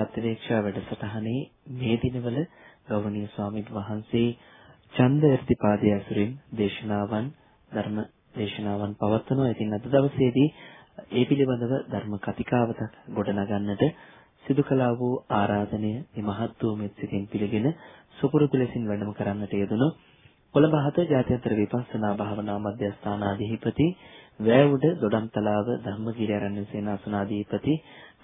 සදහතුනි ප්‍රතිවේක්ෂා වැඩසටහනේ මේ දිනවල ගෞරවනීය ස්වාමීන් වහන්සේ ඡන්ද irdipaadaya ඇසුරින් දේශනාවන් ධර්ම දේශනාවන් පවත්වනවා. ඉතින් අද දවසේදී ඒ පිළිබඳව ධර්ම කතිකාවතක් ගොඩනගන්නට සිදු කළා වූ ආරාධනය මේ මහත් වූ මෙත්සිතින් පිළිගෙන සුපුරුදු ලෙසින් වැඩම කරන්නට යෙදුණු කොළඹ හත ජාත්‍යන්තර විපස්සනා භාවනා මධ්‍යස්ථානාධිපති වැවුඩ දොඩම්තලාව ධම්මගිරි ආරණ්‍ය සේනාසනාධිපති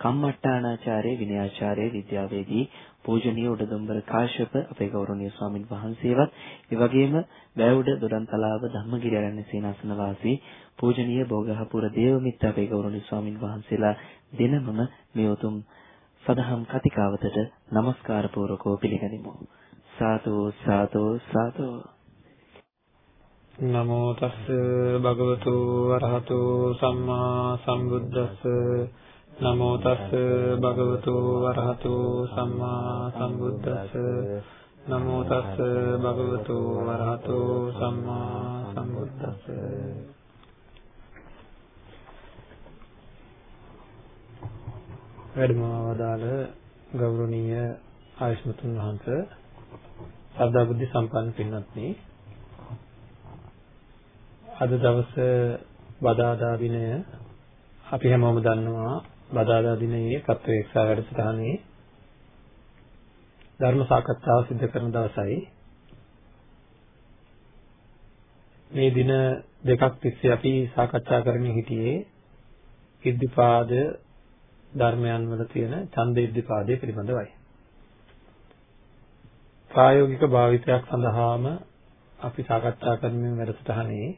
කම්මට්ටානාචාර්ය විනයාචාර්ය විද්‍යාවේදී පූජනීය උඩදුම්බර කාශ්‍යප අපේ ගෞරවනීය ස්වාමින් වහන්සේවත් ඒ වගේම වැවුඩ දොඩම්තලාව ධම්මගිරි ආරණ්‍ය සේනාසන වාසී පූජනීය බෝගහපුර දේවමිත්ත අපේ ගෞරවනීය ස්වාමින් වහන්සේලා දෙනමම මේ උතුම් සදහම් කතිකාවතට নমස්කාර පූර්වකව පිළිගනිමු. සාදු සාදු සාදු. නමෝ තස්ස භගවතු වරහතු සම්මා සම්බුද්දස්ස නමෝ තස්ස භගවතු වරහතු සම්මා සම්බුද්දස්ස. නමෝ තස්ස භගවතු වරහතු සම්මා සම්බුද්දස්ස. වැඩමවදාල ගෞරවනීය ආයුෂ්මතුන් වහන්සේ සද්ධා බුද්ධ සම්පන්න පින්වත්නි අද දවස බදාදා දිනය අපි හැමෝම දන්නවා බදාදා දිනයේ කත්වේක්ෂා වැඩසටහනේ ධර්ම සාකච්ඡාව සිදු කරන දවසයි. මේ දින දෙකක් තිස්සේ අපි සාකච්ඡා කරමින් හිටියේ ඉද්ධිපාද ධර්මයන් වල තියෙන ඡන්ද ඉද්ධිපාදයේ පිළිබඳවයි. ප්‍රායෝගික භාවිතයක් සඳහාම අපි සාකච්ඡා කරමින් වැඩසටහනේ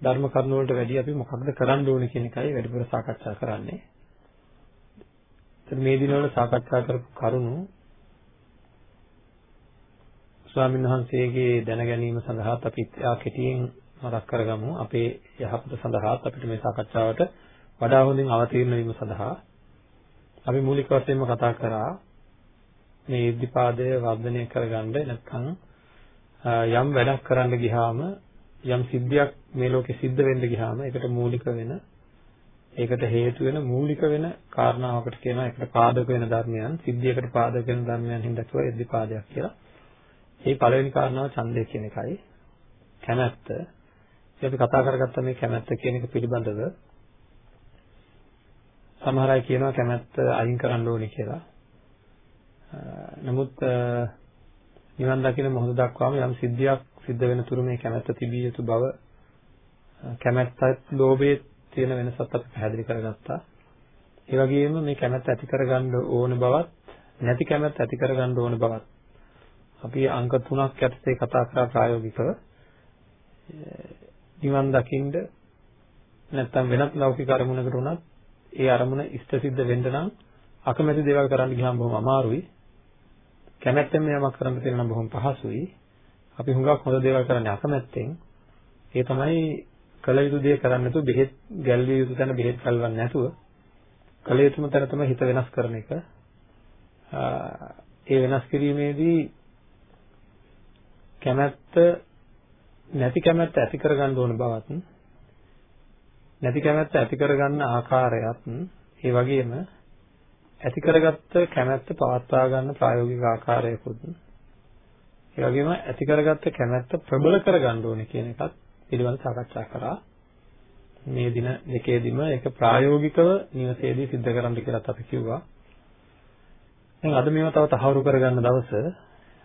ධර්ම කරුණු වලට වැඩි අපි මොකක්ද කරන්න ඕනේ කියන එකයි වැඩිපුර සාකච්ඡා කරන්නේ. මේ දිනවල සාකච්ඡා කරපු කරුණු ස්වාමීන් වහන්සේගේ දැන ගැනීම සඳහාත් අපි ආ කෙටියෙන් මතක් කරගමු. අපේ යහපත සඳහාත් අපිට මේ සාකච්ඡාවට වඩා හොඳින් අවතීර්ණ වීම සඳහා අපි මූලික වශයෙන්ම කතා කරා මේ ඉද්ධිපාදය වර්ධනය කරගන්න නැත්නම් යම් වැඩක් කරන්න ගියාම යම් සිද්ධියක් මේ ලෝකේ සිද්ධ වෙන්න ගියාම ඒකට මූලික වෙන ඒකට හේතු වෙන මූලික වෙන කාරණාවකට කියනවා ඒකට පාදක වෙන ධර්මයන් සිද්ධියකට පාදක වෙන ධර්මයන් හින්දා කියව එද්දිපාදයක් කියලා. මේ පළවෙනි කාරණාව ඡන්දය කියන එකයි. කැමැත්ත. අපි කතා කරගත්ත මේ කැමැත්ත කියන එක පිළිබඳව සමහර අය කියනවා කැමැත්ත අයින් කරන්න ඕනේ කියලා. නමුත් නිවන් දකින මොහොත දක්වාම යම් සිද්ධියක් සිද්ධ වෙන තුරු මේ කැමැත්ත තිබිය යුතු බව කැමැත්තත් ලෝභයේ තියෙන වෙනසත් අපි පැහැදිලි කරගත්තා. ඒ වගේම මේ කැමැත්ත ඇති කරගන්න ඕන බවත් නැති කැමැත්ත ඇති කරගන්න ඕන බවත් අපි අංක තුනක් යටතේ කතා කරා ප්‍රායෝගිකව නිවන් දකින්න නැත්නම් වෙනත් ලෞකික අරමුණකට උනත් ඒ අරමුණ ඉෂ්ට සිද්ධ වෙන්න නම් අකමැති දේවල් කරන්න ගියාම බොහොම අමාරුයි. කැමැත්තෙන් යමක් කරන්න තියෙන නම් බොහොම පහසුයි. අපි හුඟක් හොඳ දේවල් කරන්නේ අකමැත්තෙන්. ඒ තමයි කළ යුතු දේ කරන්නේ නැතුව බෙහෙත් ගැල්විය යුතු තැන බෙහෙත් ගල්වන්නේ නැතුව කළ යුතුම තැන තමයි හිත වෙනස් කරන එක. ඒ වෙනස් කිරීමේදී කැමැත්ත නැති කැමැත්ත ඇති කරගන්න ඕන බවත් නැති කැමැත්ත ඇති කරගන්න ආකාරයත් ඒ වගේම ඇති කරගත්ත කැමැත්ත පවත්වා ගන්න ප්‍රායෝගික ආකාරයකුත් ඒ වගේම ඇති කරගත්ත කැමැත්ත ප්‍රබල කරගන්න ඕනේ කියන එකත් පිළිබඳව සාකච්ඡා කරා. මේ දින දෙකේදීම ඒක ප්‍රායෝගිකව නිවසේදී සිද්ධ කරන්න කියලාත් අපි කිව්වා. දැන් අද මේවා තව තහවුරු කරගන්න දවස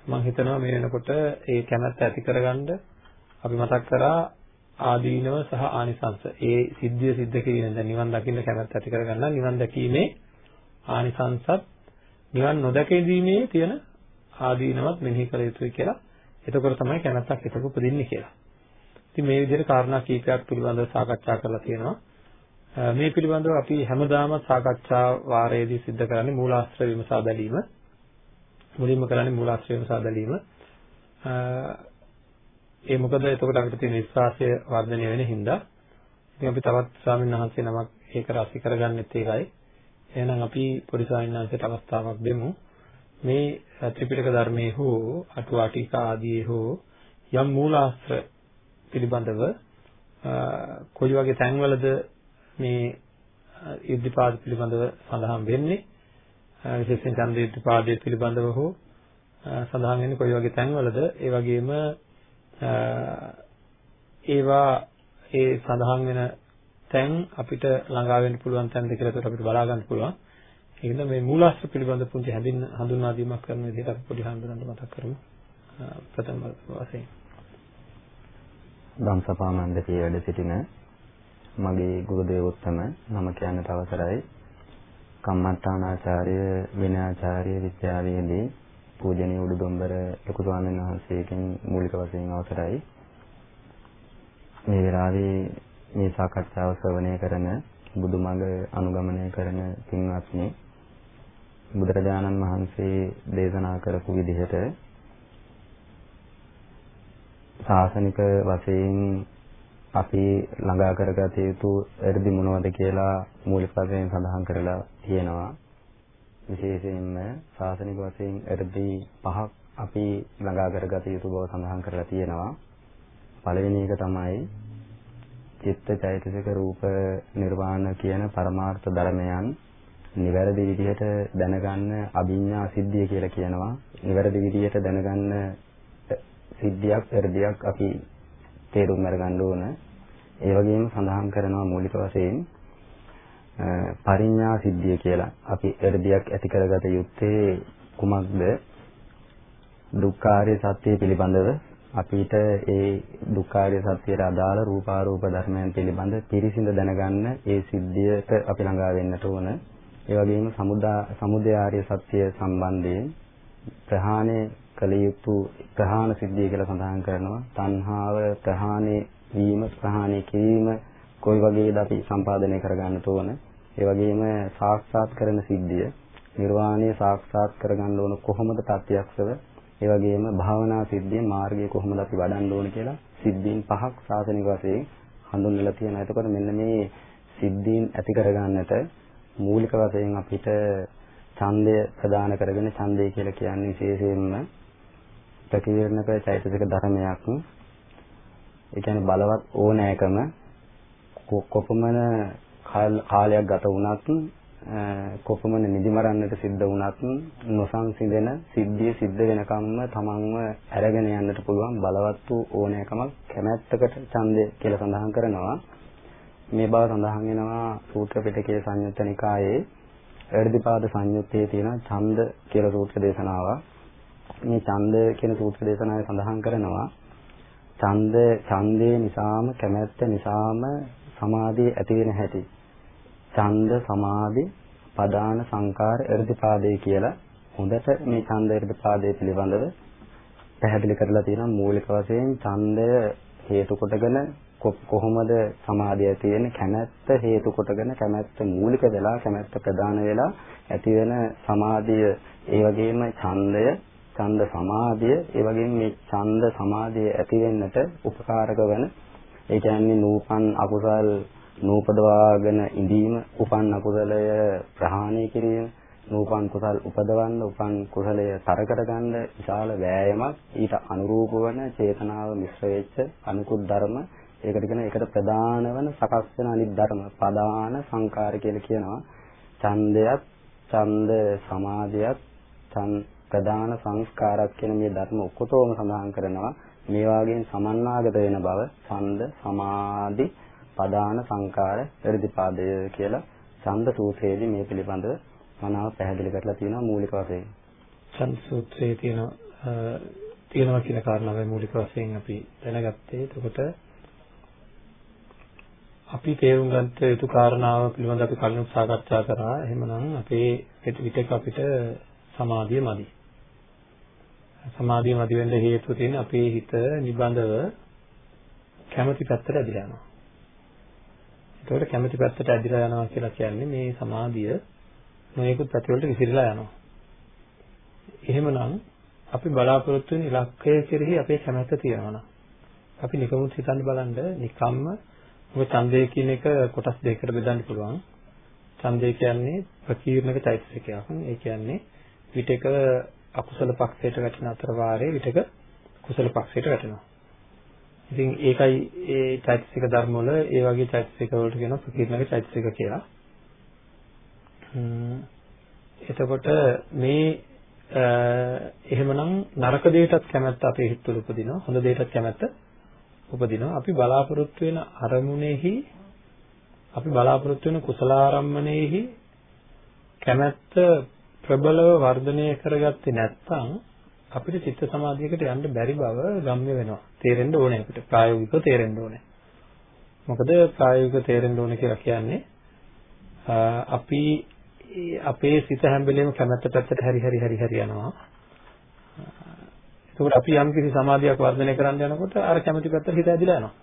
මම හිතනවා මේ වෙනකොට ඒ කැමැත්ත ඇති කරගන්න අපි මතක් කරා ආදීනව සහ ආනිසංස. ඒ සිද්ධිය සිද්ධ කිරීම දැන් නිවන් දකින්න කැමැත්ත ඇති කරගන්න නිවන් දැකීමේ ආනිසංසත් නිවන් නොදැකීමේ තියෙන ආදීනවත් මෙනෙහි කළ යුතුයි කියලා. එතකොට තමයි කැමැත්තක් හිතක උපදින්නේ කියලා. ඉතින් මේ විදිහට කාරණා කීපයක් පිළිබඳව සාකච්ඡා කරලා තියෙනවා. මේ පිළිබඳව අපි හැමදාම සාකච්ඡා වාරයේදී සිද්ධ කරන්නේ මූලාශ්‍ර විමසා බැලීම. මුලින්ම කරන්නේ මූලාශ්‍ර විමසා බැලීම. ඒ මොකද එතකොට අපිට තියෙන විශ්වාසය වර්ධනය වෙන හින්දා ඉතින් අපි තවත් ස්වාමීන් වහන්සේ නමක් ඒක රාශි කරගන්නෙත් ඒකයි. එහෙනම් අපි පොඩි ස්වාමීන් වහන්සේට අවස්ථාවක් දෙමු. මේ ත්‍රිපිටක ධර්මයේ හෝ අටුවා ටීකා ආදී හෝ යම් මූලාශ්‍ර පිළිබඳව කොයි වගේ තැන්වලද මේ ඉද්ධිපාද පිළිබඳව සඳහන් වෙන්නේ විශේෂයෙන් ඡන්දීත්පාදයේ පිළිබඳව හෝ සඳහන් වෙන්නේ කොයි වගේ තැන්වලද ඒ වගේම ඒවා ඒ සඳහන් වෙන තැන් අපිට ළඟා වෙන්න පුළුවන් තැන්ද කියලා ඒකට අපිට බලා ගන්න පුළුවන්. ඒකද මේ මූලාශ්‍ර පිළිබඳ පුංචි හැඳින් හඳුන්වා දීමක් කරන විදිහට අපි පොඩි හඳුනන්න මතක් කරමු. ප්‍රථම වශයෙන්. ධම්සපා මණ්ඩපයේ වැඩ සිටින මගේ ගුරු දේවෝත්තම නම කියන්නට අවසරයි. කම්මට්ටානාචාර්ය විනයාචාර්ය විද්‍යාලයේදී පූජනීය උඩුදුම්බර ලොකු ස්වාමීන් වහන්සේගෙන් මූලික වශයෙන් අවසරයි. මේ වෙලාවේ මේ සාකච්ඡාව ශ්‍රවණය කරන බුදුමඟ අනුගමනය කරන පින්වත්නි බුදුරජාණන් වහන්සේ දේශනා කරපු විදිහට ශාසනික වශයෙන් අපි ළඟා කරගත යුතු එර්දි මොනවද කියලා මූලික වශයෙන් සඳහන් කරලා තියෙනවා. විශේෂයෙන්ම ශාසනික වශයෙන් එර්දි පහක් අපි ළඟා කරගත යුතු බව සඳහන් කරලා තියෙනවා. පළවෙනි එක තමයි චිත්ත චෛතසික රූප නිර්වාණ කියන පරමාර්ථ ධර්මයන් නිවැරදි විදිහට දැනගන්න අභිඥා සිද්ධිය කියලා කියනවා. නිවැරදි විදිහට දැනගන්න සිද්ධියක් එර්දියක් අපි තේරුම් අරගන්න ඕන. ඒ වගේම සඳහන් කරනවා මූලික වශයෙන් පරිඥා සිද්ධිය කියලා. අපි එර්දියක් ඇති කරගත යුත්තේ කුමක්ද? දුක්ඛාරය සත්‍ය පිළිබඳව අපිට ඒ දුක්ඛාරිය සත්‍යයට අදාළ රූපාරූප ධර්මයන් පිළිබඳ පිරිසිඳ දැනගන්න ඒ සිද්ධියට අපි ළඟා වෙන්නට ඕන. ඒ වගේම සමුදා සමුදය ආර්ය සත්‍ය සම්බන්ධයෙන් ප්‍රහාණය කළ යුතු ප්‍රහාණ සිද්ධිය කියලා සඳහන් කරනවා. තණ්හාව ප්‍රහාණය වීම ප්‍රහාණය කිරීම කොයි වගේද අපි සම්පාදනය කරගන්නට ඕන. ඒ වගේම සාක්ෂාත් කරන සිද්ධිය නිර්වාණය සාක්ෂාත් කරගන්න ඕන කොහොමද ප්‍රත්‍යක්ෂව ඒ වගේම භාවනා සිද්ධිය මාර්ගය කොහොමද අපි වඩන්න ඕන කියලා සිද්ධීන් පහක් සාසනික වශයෙන් හඳුන්වලා තියෙනවා. එතකොට මෙන්න මේ සිද්ධීන් ඇති කරගන්නට මූලික වශයෙන් අපිට ඡන්දය ප්‍රදාන කරගෙන ඡන්දය කියලා කියන්නේ විශේෂයෙන්ම ප්‍රතිවිරණක චෛතසික ධර්මයක්. ඒ කියන්නේ බලවත් ඕනෑකම කොපමණ කාලයක් ගත වුණත් කොපමණ නිදිමරන්නට සිද්ධ වුණත් නොසංසිඳෙන සිද්ධිය සිද්ධ වෙනකම්ම තමන්ව අරගෙන යන්නට පුළුවන් බලවත් වූ ඕනෑකමක් කැමැත්තකට ඡන්දය කියලා සඳහන් කරනවා මේ බව සඳහන් වෙනවා සූත්‍ර පිටකයේ සංයුත්ත නිකායේ. එර්ධිපාද සංයුත්තේ තියෙන ඡන්ද කියලා සූත්‍ර දේශනාවක්. මේ ඡන්ද කියන සූත්‍ර දේශනාවේ සඳහන් කරනවා ඡන්ද ඡන්දේ නිසාම කැමැත්ත නිසාම සමාධිය ඇති වෙන හැටි. ඡන්ද සමාධි පදාන සංකාර එර්ධිපාදේ කියලා හොඳට මේ ඡන්ද එර්ධිපාදේ පිළිබඳව පැහැදිලි කරලා තියෙනවා. මූලික වශයෙන් ඡන්දය හේතු කොටගෙන කොහොමද සමාධිය තියෙන්නේ? කැමැත්ත හේතු කොටගෙන කැමැත්ත මූලික වෙලා කැමැත්ත ප්‍රධාන වෙලා ඇති වෙන සමාධිය ඒ වගේම ඡන්දය ඡන්ද සමාධිය ඒ වගේම මේ ඡන්ද සමාධිය ඇති වෙන්නට උපකාරක වෙන ඒ කියන්නේ නූපන් අකුසල් නූපදවාගෙන ඉඳීම උපන් අකුසලය ප්‍රහාණය කිරීම නූපන් කුසල් උපදවන්න උපන් කුසලය තර කරගන්න විශාල වෑයමක් ඊට අනුරූප වන චේතනාව මිශ්‍ර වෙච්ච අනුකුත් ධර්ම ඒකට කියන ඒකට ප්‍රධාන වන සකස් වෙන අනිත් ධර්ම ප්‍රධාන සංකාර කියලා කියනවා. ඡන්දයත්, ඡන්ද සමාධියත්, ප්‍රධාන සංස්කාරත් කියන මේ ධර්ම ඔක්කොතෝම සඳහන් කරනවා. මේ වාගෙන් සමන්නාගත වෙන බව ඡන්ද, සමාධි, ප්‍රධාන සංකාර, ප්‍රතිපාදය කියලා ඡන්ද සූත්‍රයේදී මේ පිළිබඳව මනාව පැහැදිලි කරලා තියෙනවා මූලික වශයෙන්. ඡන්ද සූත්‍රයේ තියෙන තියෙනවා කියන කාරණාවයි මූලික වශයෙන් අපි දැනගත්තේ. එතකොට අපි තේරුම් ගන්න යුතු කාරණාව පිළිබඳව අපි කලින් සාකච්ඡා කරා. එහෙමනම් අපේ පිටක අපිට සමාධිය මදි. සමාධිය මදි වෙන්න හේතුව තියෙන්නේ අපේ හිත නිබඳව කැමැති පැත්තට ඇදිලා යනවා. ඒකට කැමැති පැත්තට ඇදිලා යනවා කියලා කියන්නේ මේ සමාධිය නොයෙකුත් පැතිවලට විසිරලා යනවා. එහෙමනම් අපි බලාපොරොත්තු වෙන ඉලක්කය කෙරෙහි අපේ කැමැත්ත තියෙනවා නම් අපි නිකමුත් හිතන්න බලන්න නිකම්ම මොකද ඡන්දය කියන එක කොටස් දෙකකට බෙදන්න පුළුවන්. ඡන්දය කියන්නේ ප්‍රකීර්ණක චෛතසිකයක්. ඒ කියන්නේ විටක අකුසල පක්ෂයට වැටෙන අතර වාරයේ විටක කුසල පක්ෂයට වැටෙනවා. ඉතින් ඒකයි ඒ චෛතසික ධර්ම වල ඒ වගේ චෛතසික වලට කියනවා ප්‍රකීර්ණක චෛතසික කියලා. එතකොට මේ එහෙමනම් නරක දෙයටත් කැමැත්ත අපේ හිත තුළ උපදිනවා හොඳ දෙයටත් කැමැත්ත උපදිනවා අපි බලාපොරොත්තු වෙන අරමුණෙහි අපි බලාපොරොත්තු වෙන කුසලාරම්මණයෙහි කැමැත්ත ප්‍රබලව වර්ධනය කරගත්තේ නැත්නම් අපිට චිත්ත සමාධියකට යන්න බැරි බව ගම්ම්‍ය වෙනවා. තේරෙන්න ඕනේ අපිට. ප්‍රායෝගිකව තේරෙන්න ඕනේ. මොකද ප්‍රායෝගිකව තේරෙන්න ඕනේ කියලා කියන්නේ අපි අපේ සිත හැම වෙලේම කැමැත්ත පැත්තට හැරි හැරි හැරි හැරි යනවා. ඒකෝට අපි යම් කිසි සමාධියක් වර්ධනය කරන්න යනකොට අර කැමැති පැත්තට හිත ඇදිලා යනවා.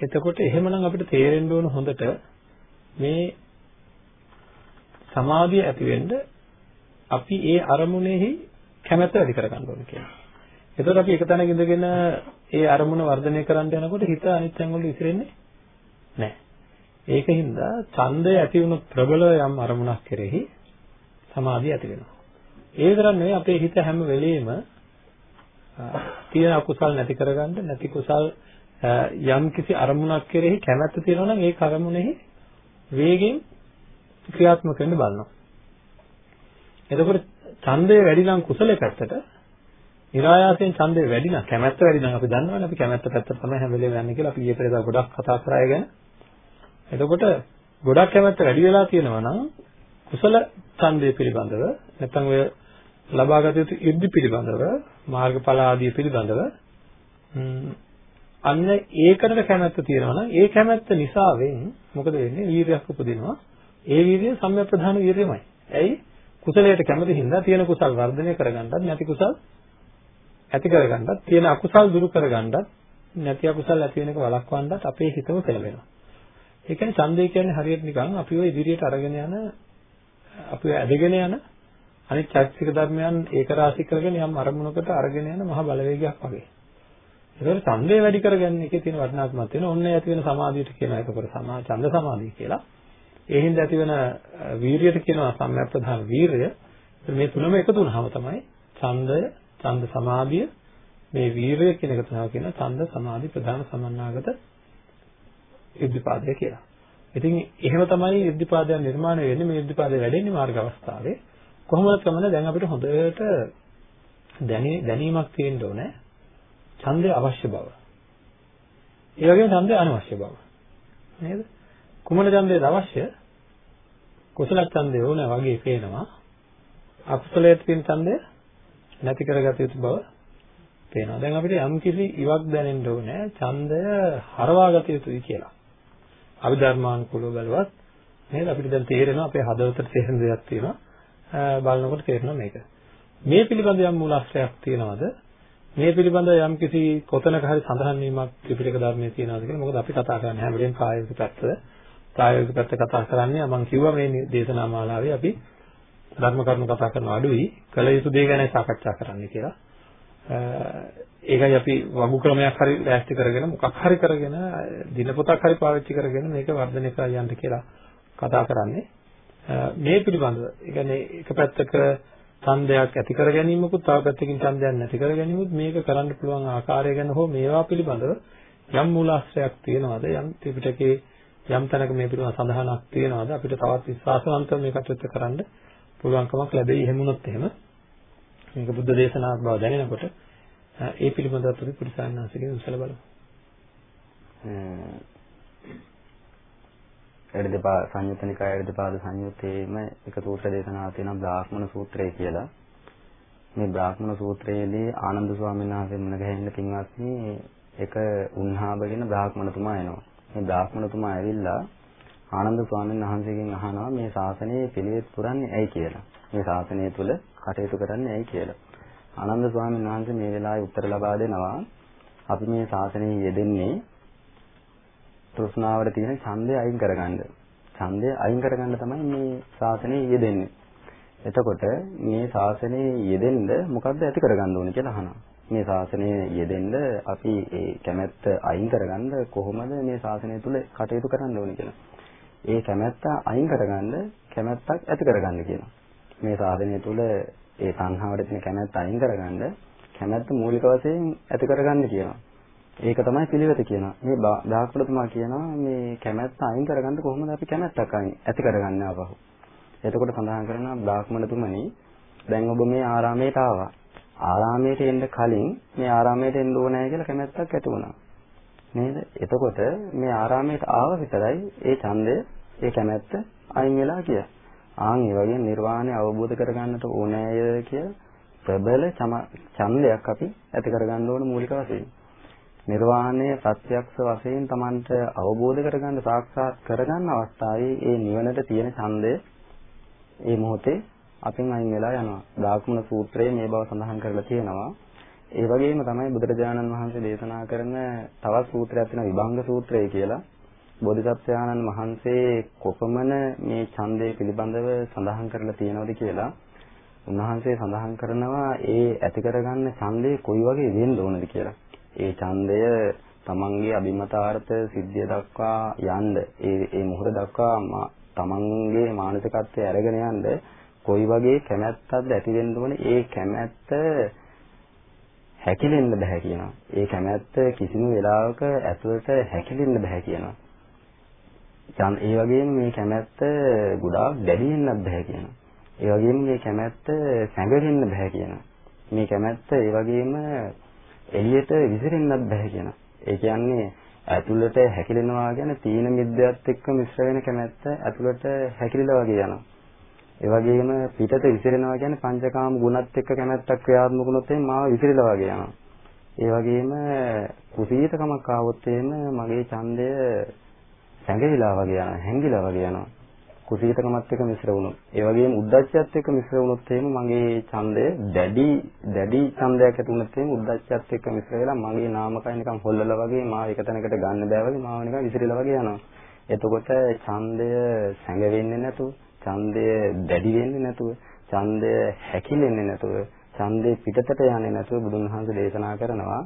එතකොට එහෙමනම් අපිට තේරෙන්න ඕන හොඳට මේ සමාධිය ඇති වෙන්න අපි ඒ අරමුණෙහි කැමැත්ත වැඩි කරගන්න ඕනේ කියලා. එතකොට අපි එක තැනක ඉඳගෙන ඒ අරමුණ වර්ධනය කරන්න යනකොට හිත අනිත් තැන් වල විසිරෙන්නේ නැහැ. ඒකින්ද ඡන්දය ඇති වුණු ප්‍රබල යම් අරමුණක් කෙරෙහි සමාධිය ඇති වෙනවා. ඒ විතරක් නෙවෙයි අපේ හිත හැම වෙලෙම තියෙන අකුසල් නැති කරගන්න නැති කුසල් යම් කිසි අරමුණක් කෙරෙහි කැමැත්ත තියෙනවා නම් ඒ කර්මුණෙහි වේගෙන් ක්‍රියාත්මක වෙන්න බලනවා. එතකොට ඡන්දය වැඩි නම් කුසලයේ පැත්තට નિરાයාසයෙන් ඡන්දය වැඩි නම් කැමැත්ත වැඩි නම් අපි දන්නවනේ අපි කැමැත්ත පැත්තට තමයි හැම වෙලේම යන්නේ කියලා අපි ඊයේ පෙරේදා ගොඩක් කතා කරා ඒ ගැන. එතකොට ගොඩක් කැමැත්ත වැඩි වෙලා තියෙනවා නම් කුසල ඡන්දය පිළිබඳව නැත්නම් ඔය ලබාගත යුතු ඉර්ධි පිළිබඳව මාර්ගඵල ආදී පිළිබඳව අන්න ඒකට කැමැත්ත තියෙනවා නම් ඒ කැමැත්ත නිසාවෙන් මොකද වෙන්නේ වීරියක් උපදිනවා ඒ වීරිය සම්‍යක් ප්‍රධාන වීරියමයි. ඇයි? කුසලයට කැමති හින්දා තියෙන කුසල් වර්ධනය කරගන්නත් නැති කුසල් ඇති කරගන්නත් තියෙන අකුසල් දුරු කරගන්නත් නැති අකුසල් ඇති වෙන එක වළක්වන්නත් අපේ හිතම පෙළඹෙනවා. ඒ කියන්නේ ඡන්දය කියන්නේ හරියට නිකන් අපිව ඉදිරියට අරගෙන යන අපිව ඇදගෙන යන අනිත් චෛතසික ධර්මයන් ඒක රාශි කරගෙන යම් අරමුණකට අරගෙන යන මහ බලවේගයක් වගේ. ඒකවල ඡන්දය වැඩි කරගන්න එකේ තියෙන වටිනාකමක් තියෙනවා. ඔන්න ඇති වෙන සමාධියට කියනවා ඒකකොට සමා ඡන්ද සමාධිය කියලා. ඒ හින්දා ඇති වෙන වීරියට කියනවා සම්‍යක් ප්‍රධාන වීරය. මේ තුනම එකතු වුණාම තමයි ඡන්දය, ඡන්ද සමාධිය, මේ වීරය කියන එක තමයි කියන ඡන්ද සමාධි ප්‍රධාන සමන්නාගත ඉද්ධිපාදය කියලා. ඉතින් එහෙම තමයි ඉද්ධිපාදයන් නිර්මාණය වෙන්නේ මේ ඉද්ධිපාදය වැඩෙන්නේ මාර්ග අවස්ථාවේ. කොහොමද කමන දැන් අපිට හොඳට දැනීමක් තියෙන්න ඕනේ. ඡන්දය අවශ්‍ය බව. ඒ වගේම ඡන්දය අනවශ්‍ය බව. නේද? කුමන ඡන්දයද අවශ්‍ය? කුසල ඡන්දය ඕන වගේ පේනවා. අකුසලයේ තියෙන ඡන්දය නැති කරගත යුතු බව පේනවා. දැන් අපිට යම් කිසි ඉවක් දැනෙන්න ඕනේ ඡන්දය හරවාගත යුතුයි කියලා. අභිධර්මානුකූලව බලවත් නේද අපිට දැන් තේරෙනවා අපේ හදවතට තේරෙන දෙයක් තියෙනවා. බලනකොට තේරෙනවා මේක. මේ පිළිබඳ යම් මූලාශ්‍රයක් තියෙනවද? මේ පිළිබඳව යම් කිසි කොතනක හරි සඳහන් වීමක් ත්‍රිපිටක ධර්මයේ තියෙනවද කියලා මොකද අපි කතා කරන්නේ හැම වෙලේම ප්‍රායෝගික පැත්ත ප්‍රායෝගික පැත්ත කතා කරන්නේ මම කිව්වා මේ දේශනා මාලාවේ අපි ධර්ම කරුණු කතා කරන අඩුයි කළ යුතු දේ ගැන සාකච්ඡා කරන්න කියලා. ඒකයි අපි වගු ක්‍රමයක් හරි ලෑස්ති කරගෙන මොකක් හරි කරගෙන දිනපොතක් හරි පාවිච්චි කරගෙන මේක වර්ධනය කරලා යන්න කියලා කතා කරන්නේ. මේ පිළිබඳව, ඒ කියන්නේ එක පැත්තක ඡන්දයක් ඇති කර ගැනීමකුත් තව පැත්තකින් ඡන්දයක් නැති කර ගැනීමත් මේක කරන්න පුළුවන් ආකාරය ගැන හෝ මේවා පිළිබඳව යම් මූලාශ්‍රයක් තියෙනවද යම් ත්‍රිපිටකේ යම් තැනක මේ පිළිබඳව සඳහනක් තියෙනවද අපිට තවත් විශ්වාසවන්තව මේ කටයුත්ත කරන්න පුළුවන්කමක් ලැබෙයි. එහෙම වුණොත් එහෙම මේක බුද්ධ දේශනාවක් බව දැනෙනකොට ඒ පිළිබඳව අපි පුරිසාන්නාසිකෙන් උසල බලමු. එඩදපා සංයුත්තනිකා එඩදපාද සංයුත්තේම එක සූත්‍ර දේශනාවක් තියෙනවා බ්‍රාහ්මණ සූත්‍රය කියලා. මේ බ්‍රාහ්මණ සූත්‍රයේදී ආනන්ද ස්වාමීන් වහන්සේ මුණ ගැහෙන්න පින්වත්නි එක උන්හාබගෙන බ්‍රාහ්මණතුමා එනවා. මේ බ්‍රාහ්මණතුමා ඇවිල්ලා ආනන්ද ස්වාමීන් වහන්සේගෙන් අහනවා මේ ශාසනයේ පිළිවෙත් පුරන්නේ ඇයි කියලා. මේ ශාසනය තුල කටයුතු කරන්නේ ඇයි කියලා. ආනන්ද ස්වාමීන් වහන්සේ මේ වෙලාවේ උත්තර ලබා දෙනවා අපි මේ ශාසනයේ යෙදෙන්නේ තෘෂ්ණාවට තියෙන ඡන්දය අයින් කරගන්න. ඡන්දය අයින් කරගන්න තමයි මේ ශාසනයේ යෙදෙන්නේ. එතකොට මේ ශාසනයේ යෙදෙන්න මොකද්ද ඇති කරගන්න ඕනේ කියලා අහනවා. මේ ශාසනයේ යෙදෙන්න අපි ඒ කැමැත්ත අයින් කරගන්න කොහොමද මේ ශාසනය තුල කටයුතු කරන්න ඕනේ කියලා. ඒ කැමැත්ත අයින් කරගන්න කැමැත්තක් ඇති කරගන්න කියනවා. මේ ශාසනය තුල ඒ සංහාවට තියෙන කැමැත්ත අයින් කරගන්න කැමැත්ත මූලික වශයෙන් ඇති කරගන්න කියනවා. ඒක තමයි පිළිවෙත කියනවා. මේ බ්‍රාහ්මණතුමා කියනවා මේ කැමැත්ත අයින් කරගන්න කොහොමද අපි කැමැත්තක් අයින් ඇති කරගන්නේ ආපහු. එතකොට සඳහන් කරනවා බ්‍රාහ්මණතුමනි දැන් ඔබ මේ ආරාමයට ආවා. ආරාමයට එන්න කලින් මේ ආරාමයට එන්න ඕනෑ කියලා කැමැත්තක් ඇති වුණා. නේද? එතකොට මේ ආරාමයට ආව විතරයි ඒ ඡන්දය, ඒ කැමැත්ත අයින් වෙලා කිය. ආන් ඒ වගේ නිර්වාණය අවබෝධ කරගන්නට ඕනෑය කිය ප්‍රබල ඡන්දයක් අපි ඇති කරගන්න ඕන මූලික වශයෙන්. නිර්වාණය ප්‍රත්‍යක්ෂ වශයෙන් Tamanට අවබෝධ කරගන්න සාක්ෂාත් කරගන්න අවස්ථාවේ ඒ නිවනට තියෙන ඡන්දය ඒ මොහොතේ අපෙන් අයින් වෙලා යනවා. ධාක්මන සූත්‍රයේ මේ බව සඳහන් කරලා තියෙනවා. ඒ වගේම තමයි බුදුරජාණන් වහන්සේ දේශනා කරන තවත් සූත්‍රයක් තියෙනවා විභංග සූත්‍රය කියලා. බෝධිසත්වයාණන් වහන්සේ කොපමණ මේ ඡන්දය පිළිබඳව සඳහන් කරලා තියෙනවද කියලා උන්වහන්සේ සඳහන් කරනවා ඒ ඇති කරගන්න ඡන්දේ කොයි වගේ වෙන්න ඕනද කියලා. ඒ ඡන්දය තමන්ගේ අභිමතාර්ථ සිද්ධිය දක්වා යන්න ඒ ඒ මොහොත දක්වා තමන්ගේ මානසිකත්වය අරගෙන යන්න කොයි වගේ කැමැත්තක්ද ඇති වෙන්න ඕනේ ඒ කැමැත්ත හැකිලෙන්න බෑ කියනවා. ඒ කැමැත්ත කිසිම වෙලාවක ඇතුළට හැකිලෙන්න බෑ කියනවා. දැන් ඒ වගේම මේ කැමැත්ත ගොඩාක් දැඩි වෙන්නත් බෑ කියනවා. ඒ වගේම මේ කැමැත්ත සැඟෙන්න බෑ කියනවා. මේ කැමැත්ත ඒ වගේම එළියට විසිරෙන්නත් බෑ කියනවා. ඒ කියන්නේ ඇතුළට හැකිලෙනවා කියන්නේ තීන මිද්දයත් එක්ක මිශ්‍ර වෙන කැමැත්ත ඇතුළට හැකිලිලා වගේ යනවා. ඒ වගේම පිටත විසිරෙනවා කියන්නේ පංචකාම ගුණත් එක්ක කැමැත්තක් ක්‍රියාත්මක වුණොත් එහෙනම් මාව විසිරලා වගේ යනවා. ඒ වගේම කුසීතකමක් ආවොත් එහෙම මගේ ඡන්දය සැඟවිලා වගේ යනවා, හැංගිලා වගේ යනවා. කුසීතකමත් එක්ක මිශ්‍ර වුණොත්. ඒ වගේම උද්දච්චයත් එක්ක මිශ්‍ර වුණොත් එහෙම මගේ ඡන්දය දැඩි දැඩි ඡන්දයක් ඇති වුණොත් එහෙම උද්දච්චයත් එක්ක මිශ්‍ර වෙලා මගේ නාමකය නිකන් හොල්ලලා වගේ මාව එක තැනකට ගන්න බෑ වගේ මාව නිකන් විසිරලා වගේ යනවා. එතකොට ඡන්දය සැඟවෙන්නේ නැතුව ඡන්දය දැඩි වෙන්නේ නැතුව, ඡන්දය හැකිලෙන්නේ නැතුව, ඡන්දේ පිටතට යන්නේ නැතුව බුදුන් වහන්සේ දේශනා කරනවා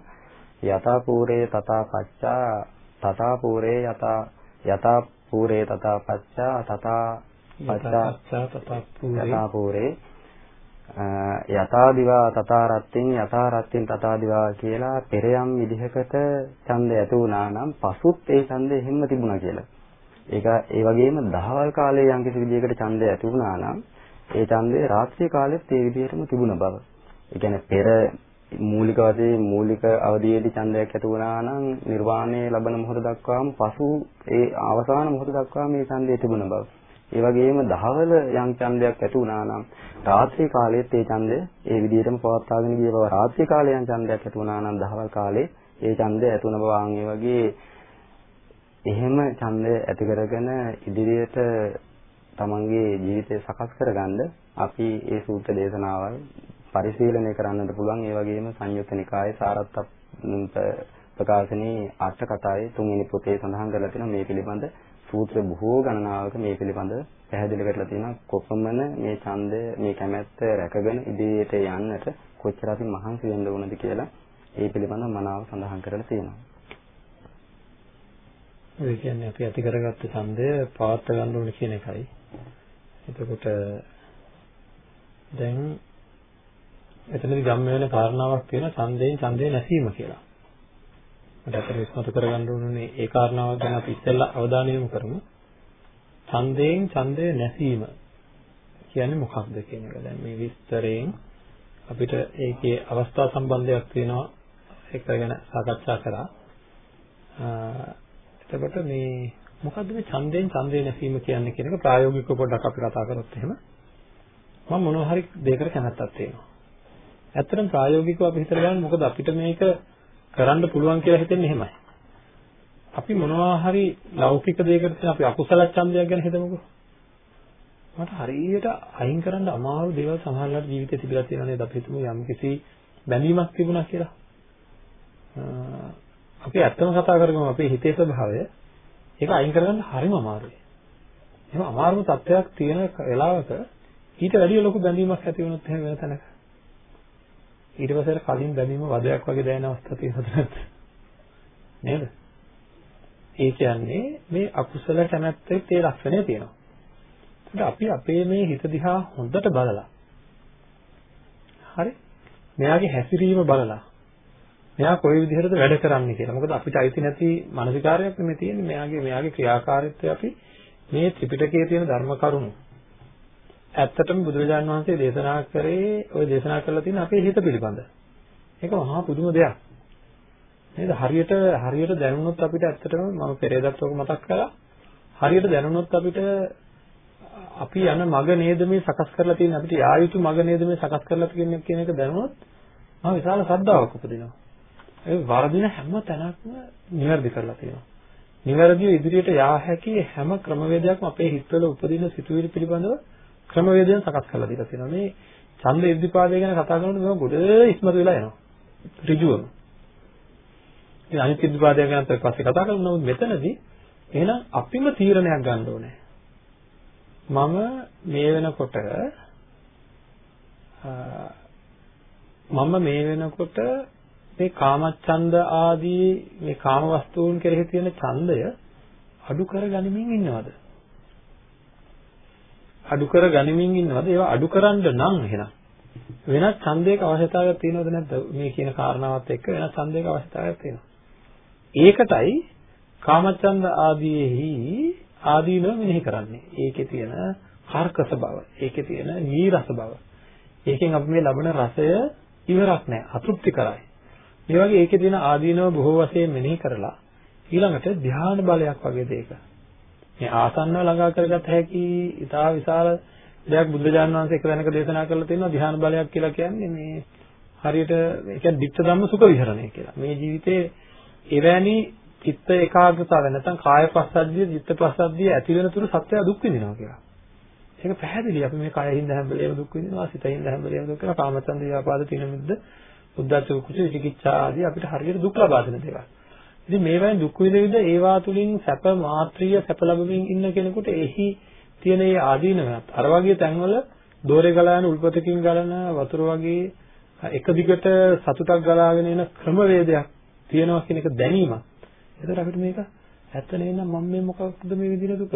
යතා පූරේ තථා පච්චා තථා පූරේ යතා යතා පූරේ තථා පච්චා තථා පච්චා තථා පූරේ යථා දිවා තථා රත්ත්‍ින් යථා රත්ත්‍ින් තථා දිවා කියලා පෙරයම් විදිහකට ඡන්දය ඇති වුණා නම් පසුත් ඒ ඡන්දය හැම තිබුණා කියලා. ඒක ඒ වගේම දහවල් කාලේ යම්කිසි විදියකට ඡන්දය ඇති වුණා නම් ඒ ඡන්දය රාත්‍රී කාලෙත් ඒ විදිහටම තිබුණ බව. ඒ කියන්නේ පෙර මූලික වශයෙන් මූලික අවධියේදී ඡන්දයක් ඇති වුණා නම් නිර්වාණය ලබන මොහොත දක්වාම පසු ඒ අවසාන මොහොත දක්වා මේ ඡන්දය තිබුණ බව. ඒ වගේම දහවල යම් ඡන්දයක් ඇති වුණා නම් රාත්‍රී කාලයේත් ඒ ඡන්දය ඒ විදිහටම පවත්වාගෙන ගිය බව. රාත්‍රී කාලේ යම් ඡන්දයක් ඇති වුණා නම් දහවල් කාලේ ඒ ඡන්දය ඇති වුණ බව. ආන් ඒ වගේ එහෙම ඡන්දය ඇති කරගෙන ඉදිරියට තමන්ගේ ජීවිතය සකස් කරගන්න අපි ඒ සූත්‍ර දේශනාවල් පරිශීලනය කරන්නට පුළුවන්. ඒ වගේම සංයුත්ත නිකායේ සාරත්ත ප්‍රකාශනයේ අට කතාවේ තුන්වෙනි පොතේ සඳහන් කරලා තියෙනවා මේ පිළිබඳ සූත්‍ර බොහෝ ගණනාවක මේ පිළිබඳ පැහැදිලි කරලා තියෙනවා. කොපමණ මේ ඡන්දය මේ කැමැත්ත රැකගෙන ඉදිරියට යන්නට කොච්චර අපි මහන්සි වෙන්න ඕනද කියලා ඒ පිළිබඳව මනාව සඳහන් කරලා තියෙනවා. ඒ කියන්නේ අපි ඇති කරගත්ත ඡන්දය පවත් ගන්න ඕනේ කියන එකයි. එතකොට දැන් එතනදි ගම්ම වෙන කාරණාවක් තියෙන ඡන්දයෙන් ඡන්දේ නැසීම කියලා. මට අතට විශ්මතු කරගන්න ඕනේ ඒ කාරණාවක් ගැන අපි ඉස්සෙල්ලා අවධානය යොමු කරමු. ඡන්දයෙන් ඡන්දය නැසීම කියන්නේ මොකක්ද කියන එක. දැන් මේ විස්තරයෙන් අපිට ඒකේ අවස්ථා සම්බන්ධයක් තියෙනවා ඒක ගැන සාකච්ඡා කරා. එතකොට මේ මොකද්ද මේ ඡන්දයෙන් ඡන්දේ නැසීම කියන්නේ කියන එක ප්‍රායෝගිකව පොඩ්ඩක් අපි කතා කරොත් එහෙම මම මොනවා හරි දෙයකට කැමැත්තක් තියෙනවා. ඇත්තටම ප්‍රායෝගිකව අපි හිතලා බලන්න මොකද අපිට මේක කරන්න පුළුවන් කියලා හිතෙන්නේ එහෙමයි. අපි මොනවා හරි ලෞකික දෙයකට තියෙන අපි අකුසල ඡන්දයක් ගැන හිතමුකෝ. මට හරියට අයින් කරන්න අමාරු දේවල් සමහරවිට ජීවිතේ තිබිලා තියෙනවා නේද අපි හිතමු යම් කිසි බැඳීමක් තිබුණා කියලා. අපි ඇත්තම කතා කරගමු අපේ හිතේ ස්වභාවය. ඒක අයින් කරගන්න හරිම අමාරුයි. එහෙනම් අමාරුම තත්ත්වයක් තියෙන වෙලාවක ඊට වැඩිය ලොකු බැඳීමක් ඇති වුණොත් එහෙම වෙන තැනක. ඊට පස්සේ කලින් බැඳීම වදයක් වගේ දැනෙන අවස්ථා තියෙනවද නැද්ද? නේද? ඒ කියන්නේ මේ අකුසල කැමැත්තේ ඒ ලක්ෂණය තියෙනවා. ඒත් අපි අපේ මේ හිත දිහා හොඳට බලලා හරි මෙයාගේ හැසිරීම බලලා මෙයා කොයි විදිහටද වැඩ කරන්නේ කියලා. මොකද අපිට අයිති නැති මානසිකාරයක් නෙමෙයි තියෙන්නේ. මෙයාගේ මෙයාගේ ක්‍රියාකාරීත්වය අපි මේ ත්‍රිපිටකයේ තියෙන ධර්ම කරුණු ඇත්තටම බුදුරජාණන් වහන්සේ දේශනා කරේ ඔය දේශනා කරලා තියෙන අපේ හිත පිළිබඳ. ඒක මහා පුදුම දෙයක්. නේද? හරියට හරියට දැනුනොත් අපිට ඇත්තටම මම පෙරේදත් ඔක මතක් කළා. හරියට දැනුනොත් අපිට අපි යන මග නේද මේ සකස් කරලා තියෙන අපිට යා යුතු මග නේද මේ සකස් කරලා තියෙන කියන එක දැනුනොත් මම විශාල ශ්‍රද්ධාවක් උපදිනවා. ඒ වර්ධින හැම තැනක්ම නිවැරදි කරලා තියෙනවා. නිවැරදිව ඉදිරියට යා හැකි හැම ක්‍රමවේදයක්ම අපේ හිතවල උපදින සිතුවිලි පිළිබඳව ක්‍රමවේදයන් සකස් කරලා දීලා තියෙනවා. මේ ඡන්ද ඉර්ධිපාදය ගැන කතා කරනකොට මේක ගොඩ ඉස්මතු වෙලා එනවා. ඍජුවම. ඉතින් අනිත් ඉර්ධිපාදය ගැන පස්සේ කතා කරමු. නමුත් මෙතනදී එහෙනම් අපිම තීරණයක් ගන්න ඕනේ. මම මේ වෙනකොට මම මේ වෙනකොට මේ කාමච්ඡන්ද ආදී මේ කාම වස්තුන් කෙරෙහි තියෙන ඡන්දය අඩු කර ගනිමින් ඉන්නවද? අඩු කර ගනිමින් ඉන්නවද? ඒවා අඩු කරන්න නම් එහෙනම් වෙනත් ඡන්දයක අවශ්‍යතාවයක් තියෙනවද නැද්ද? මේ කියන කාරණාවත් එක්ක වෙනත් ඡන්දයක අවශ්‍යතාවයක් තියෙනවා. ඒකටයි කාමච්ඡන්ද ආදීෙහි ආදීනව මෙනෙහි කරන්නේ. ඒකේ තියෙන කර්කස බව, ඒකේ තියෙන නීරස බව. ඒකෙන් අපි මේ ලබන රසය ඉවරක් නැහැ. අතෘප්ති කරයි. මේ වගේ ඒකේ තියෙන ආදීනව බොහෝ වශයෙන් මෙනෙහි කරලා ඊළඟට ධ්‍යාන බලයක් වගේ දෙයක මේ ආසන්නව ළඟා කරගත හැකි ඉතා විශාල දෙයක් බුදුරජාණන් වහන්සේ එක දැනක දේශනා කරලා තියෙනවා ධ්‍යාන බලයක් කියලා කියන්නේ මේ හරියට ඒ කියන්නේ ධිට්ඨ ධම්ම සුඛ විහරණය කියලා. මේ ජීවිතේ එවැනි චිත්ත ඒකාග්‍රතාව නැත්නම් කාය පස්සද්ධිය, චිත්ත පස්සද්ධිය ඇති වෙන තුරු සත්‍යය දුක් විඳිනවා කියලා. ඒක පැහැදිලි. අපි මේ කයින් හැම වෙලේම දුක් විඳිනවා, සිතින් හැම වෙලේම දුක් වෙනවා, කාමචන්ද ව්‍යාපාද තින මිද්ද, උද්දච්ච කුච විචිකිච්ඡා ආදී අපිට හරියට දුක් ලබා දෙන දේවල්. ඉතින් මේවෙන් දුක් විඳ ඒවා තුලින් සැප මාත්‍රිය සැප ලැබමින් ඉන්න කෙනෙකුට එහි තියෙන ඒ ආදීනවත් අර වගේ තැන්වල දෝරේ ගලාන උල්පතකින් ගලන වතුර වගේ එක දිගට සතුටක් ගලාගෙන එන ක්‍රමවේදයක් තියෙනවා කියන එක දැනීමක්. ඒතර අපිට මේක ඇත්ත නේනම් මම මේ මොකක්ද මේ විදිහට දුක?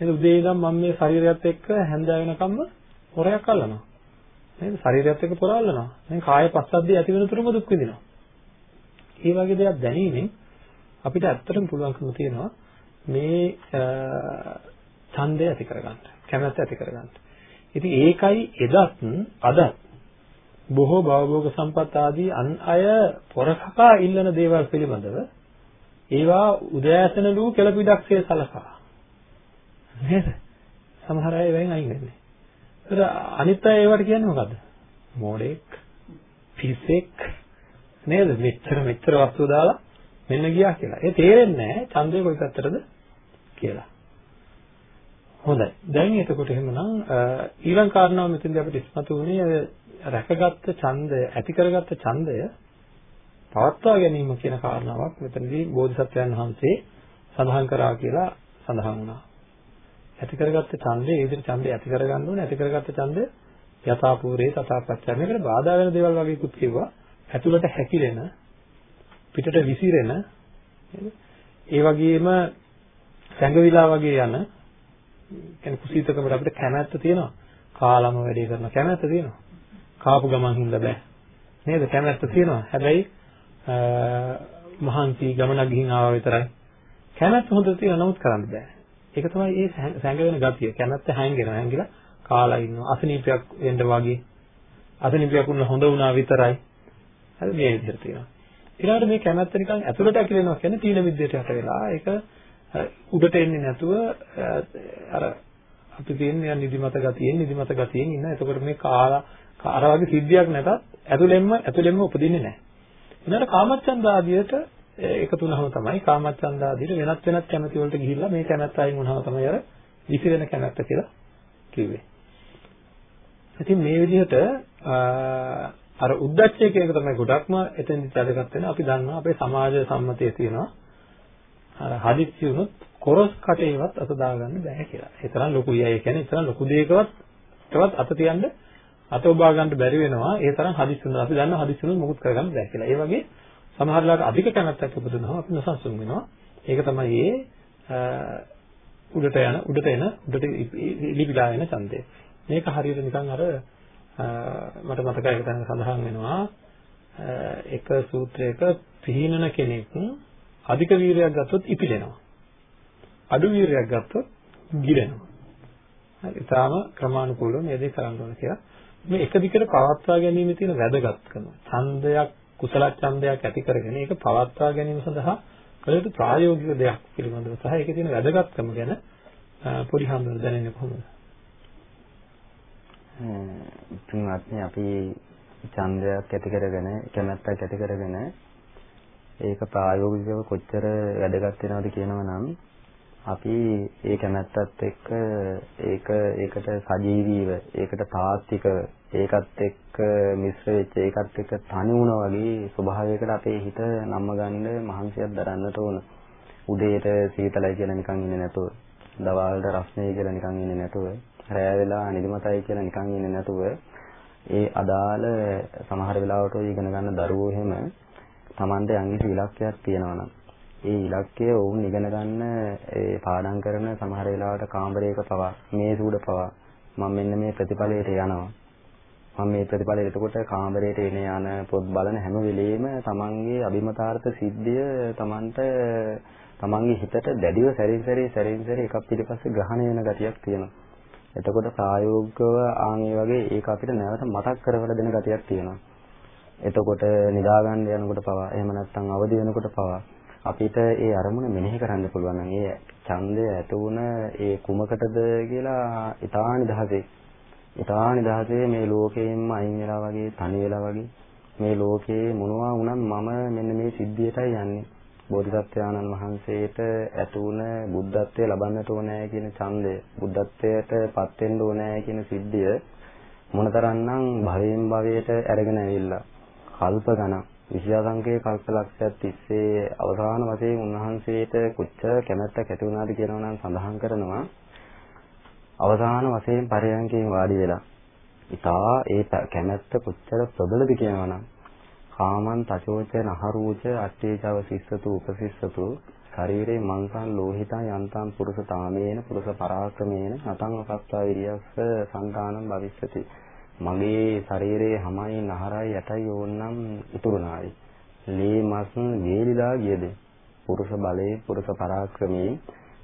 නේද උදේ ඉඳන් මම මේ ශරීරයත් එක්ක හැන්දෑ වෙනකම්ම හොරයක් අල්ලනවා. නේද ශරීරයත් එක්ක පොරාලනවා. දැන් කාය පස්සද්ධිය ඇති වෙන තුරුම දුක් විඳිනවා. ඒ වගේ දේවල් දැනීමෙන් අපිට ඇත්තටම පුළුවන්කම තියෙනවා මේ ඡන්දය ඇති කරගන්න. කැමැත්ත ඇති කරගන්න. ඉතින් ඒකයි එදත් අදත් බොහෝ භවභෝග සම්පත් ආදී අන් අය පොරකකා ඉල්ලන දේවල් පිළිබඳව ඒවා උදෑසන ලූ කෙළපිඩක්සේ සලකා නේද? සමහර අය වෙන් අයින් වෙන්නේ. ඒතර අනිත් අය ඒවට කියන්නේ මොකද්ද? මෝඩෙක්, පිස්සෙක් නේද? මෙච්චර මෙච්චර වස්තු දාලා මෙන්න ගියා කියලා. ඒ තේරෙන්නේ නැහැ ඡන්දය කොයි පැත්තටද කියලා. හොඳයි. දැන් එතකොට එහෙමනම් ඊළඟ කාරණාව මෙතනදී අපිට ඉස්මතු වුණේ රැකගත්ත ඡන්දය, ඇති කරගත්ත ඡන්දය පවත්වා ගැනීම කියන කාරණාවක් මෙතනදී බෝධිසත්වයන් වහන්සේ සඳහන් කරා කියලා සඳහන් වුණා. ඇති කරගත්ත ඡන්දය, ඒ විදිහට ඡන්දය ඇති කරගන්න ඕනේ. ඇති කරගත්ත ඡන්දය යථාපූර්ේ තථාපච්චය. මේකට බාධා වෙන දේවල් වගේකුත් කිව්වා. ඇතුළට හැකිලෙන පිටට විසිරෙන ඒ වගේම සැඟවිලා වගේ යන කියන්නේ කුසීතකමට අපිට කැමැත්ත තියෙනවා. කාලම වැඩේ කරන කැමැත්ත තියෙනවා. කාපු ගමන් හින්දා බෑ. නේද? කැමැත්ත තියෙනවා. හැබැයි මහන්සි ගමන ගිහින් ආවා විතරයි. කැමැත්ත හොඳට තියෙනවා නමුත් කරන්න බෑ. ඒක තමයි ඒ සැඟවෙන ගතිය. කැමැත්ත හැංගෙනවා. හැංගිලා කාලා ඉන්නවා. අසනීපයක් වෙන්න වගේ. අසනීපයක් වුණ හොඳ වුණා විතරයි. හරි මේ විදිහට තියෙනවා. ඊළඟට මේ කැමැත්ත නිකන් ඇතුළට ඇකිලෙනවා කියන්නේ තීන මිද්දයට යට වෙලා ඒක උඩට එන්නේ නැතුව අර අපි කියන්නේ නිදිමත ගතියෙන් නිදිමත ගතියෙන් ඉන්න. එතකොට මේ කාලා අර වගේ සිද්ධියක් නැතත් ඇතුළෙන්ම ඇතුළෙන්ම උපදින්නේ නැහැ. ඊළඟට කාමච්ඡන්ද ආදියට එකතු වුණාම තමයි කාමච්ඡන්ද ආදියට වෙනත් වෙනත් කැමැති වලට ගිහිල්ලා මේ කැමැත්ත අයින් වුණාම තමයි අර විසිරෙන කැමැත්ත කියලා කිව්වේ. ඉතින් මේ විදිහට අර උද්දච්චය කියන එක තමයි ගොඩක්ම එතෙන්දි වැදගත් වෙන. අපි දන්නවා අපේ සමාජ සම්මතයේ තියෙනවා අර හදිස්සි වුණොත් කොරස් කටේවත් අත දාගන්න බෑ කියලා. ඒ තරම් ලොකුයි. ඒ කියන්නේ ඒ තරම් ලොකු දෙයකවත් තවත් අත තියන්න අත ඔබා ගන්න බැරි වෙනවා. ඒ තරම් හදිස්සි වුණා. අපි දන්නවා හදිස්සි වුණොත් මොකුත් කරගන්න බෑ කියලා. ඒ වගේ සමහර ලාට අධික කැමැත්තක් උපදිනවා. අපි නොසන්සුන් වෙනවා. ඒක තමයි ඒ උඩට යන උඩට එන උඩට ඉලිපිලා යන ඡන්දය. මේක හරියට නිකන් අර මට මතකයි ඒක දැන් සඳහන් වෙනවා එක සූත්‍රයක පිහිනන කෙනෙක් අධික වීරයක් ගත්තොත් ඉපිලෙනවා. අඩු වීරයක් ගත්තොත් ගිරෙනවා. හරි. ඊටාම ක්‍රමානුකූලව මේ දේ කරන්න ඕන කියලා. මේ එක දිගට පවත්වා ගැනීමේ තියෙන වැදගත්කම. ඡන්දයක් කුසල ඡන්දයක් ඇති කරගෙන ඒක පවත්වා ගැනීම සඳහා කළ යුතු ප්‍රායෝගික දෙයක් පිළිබඳව සහ ඒකේ තියෙන වැදගත්කම ගැන පොඩි හඳුනන දැනෙන්නේ කොහොමද? තුන්වත්නි අපි ඡන්දයක් ඇති කරගෙන කැමැත්තක් ඇති කරගෙන ඒක ප්‍රායෝගිකව කොච්චර වැදගත් වෙනවද කියනවා නම් අපි ඒ කැමැත්තත් එක්ක ඒක ඒකට සජීවීව ඒකට තාත්විකව ඒකත් එක්ක මිශ්‍ර වෙච්ච ඒකත් එක්ක තනි වුණා වගේ ස්වභාවයකට අපේ හිත නම්ම ගන්න මහන්සියක් දරන්නට ඕන. උදේට සීතලයි කියලා නිකන් ඉන්නේ නැතුව, දවල්ට රස්නේ කියලා නිකන් ඉන්නේ නැතුව, රෑ වෙලා නිදිමතයි කියලා නිකන් ඉන්නේ නැතුව ඒ අදාළ සමහර වෙලාවට ඔය ඉගෙන ගන්න දරුවෝ එහෙම Tamante යම්කිසි ඉලක්කයක් තියෙනවා නම් ඒ ඉලක්කය වුන් ඉගෙන ගන්න ඒ පාඩම් කරන සමහර වෙලාවට කාමරයක පවා මේස උඩ පවා මම මෙන්න මේ ප්‍රතිඵලයට යනවා. මම මේ ප්‍රතිඵලයට එතකොට කාමරයට එන යන පොත් බලන හැම වෙලෙම තමන්ගේ අභිමතාර්ථ සිද්ධිය තමන්ට තමන්ගේ හිතට දැඩිව සැරින් සැරේ සැරින් සැරේ එකක් පිටිපස්සේ ග්‍රහණය වෙන ගතියක් තියෙනවා. එතකොට ප්‍රායෝගිකව ආන් ඒ වගේ ඒක අපිට නැවත මතක් කරවල දෙන ගතියක් තියෙනවා. එතකොට නිදා ගන්න යනකොට පවා එහෙම නැත්නම් අවදි වෙනකොට පවා අපිට ඒ අරමුණ මෙනෙහි කරන්න පුළුවන් නම් ඒ ඡන්දය ඇති වුණ ඒ කුමකටද කියලා ඊටා නිදහසේ ඊටා නිදහසේ මේ ලෝකයෙන්ම අයින් වෙලා වගේ තනි වෙලා වගේ මේ ලෝකේ මොනවා වුණත් මම මෙන්න මේ සිද්ධියටයි යන්නේ බෝධිසත්වයාණන් වහන්සේට ඇති වුණ බුද්ධත්වයේ ලබන්නට ඕනෑ කියන ඡන්දය බුද්ධත්වයට පත් වෙන්න ඕනෑ කියන සිද්ධිය මොනතරම්නම් භවයෙන් භවයට අරගෙන ඇවිල්ලා කල්ප ගණන් විශ්‍යාසංකේ කල්පලක්ෂයක් තිස්සේ අවසාන වශයෙන් උන්වහන්සේට කොච්චර කැමැත්තක් ඇති වුණාද කියනවා නම් සඳහන් කරනවා. අවසාන වශයෙන් පරයන්කෙන් වාඩි වෙලා. ඉතා ඒ කැමැත්ත කොච්චර ප්‍රබලද කියනවා නම් කාමං තචෝච නහරූච අට්ඨේචව සිස්සතු උපසිස්සතු ශරීරේ මංසං ලෝහිතං යන්තං පුරුෂ තාමේන පුරුෂ පරාක්‍රමේන නතං අසත්තා විරියස්ස සංකානම් භවිෂ්‍යති මගේ ශරීරයේ හැමයි නහරයි යටයි ඕන්නම් ඉතුරුනායි ලේ මස් වේලිලා ගියද? පුරුෂ බලයේ පුරුෂ පරාක්‍රමයේ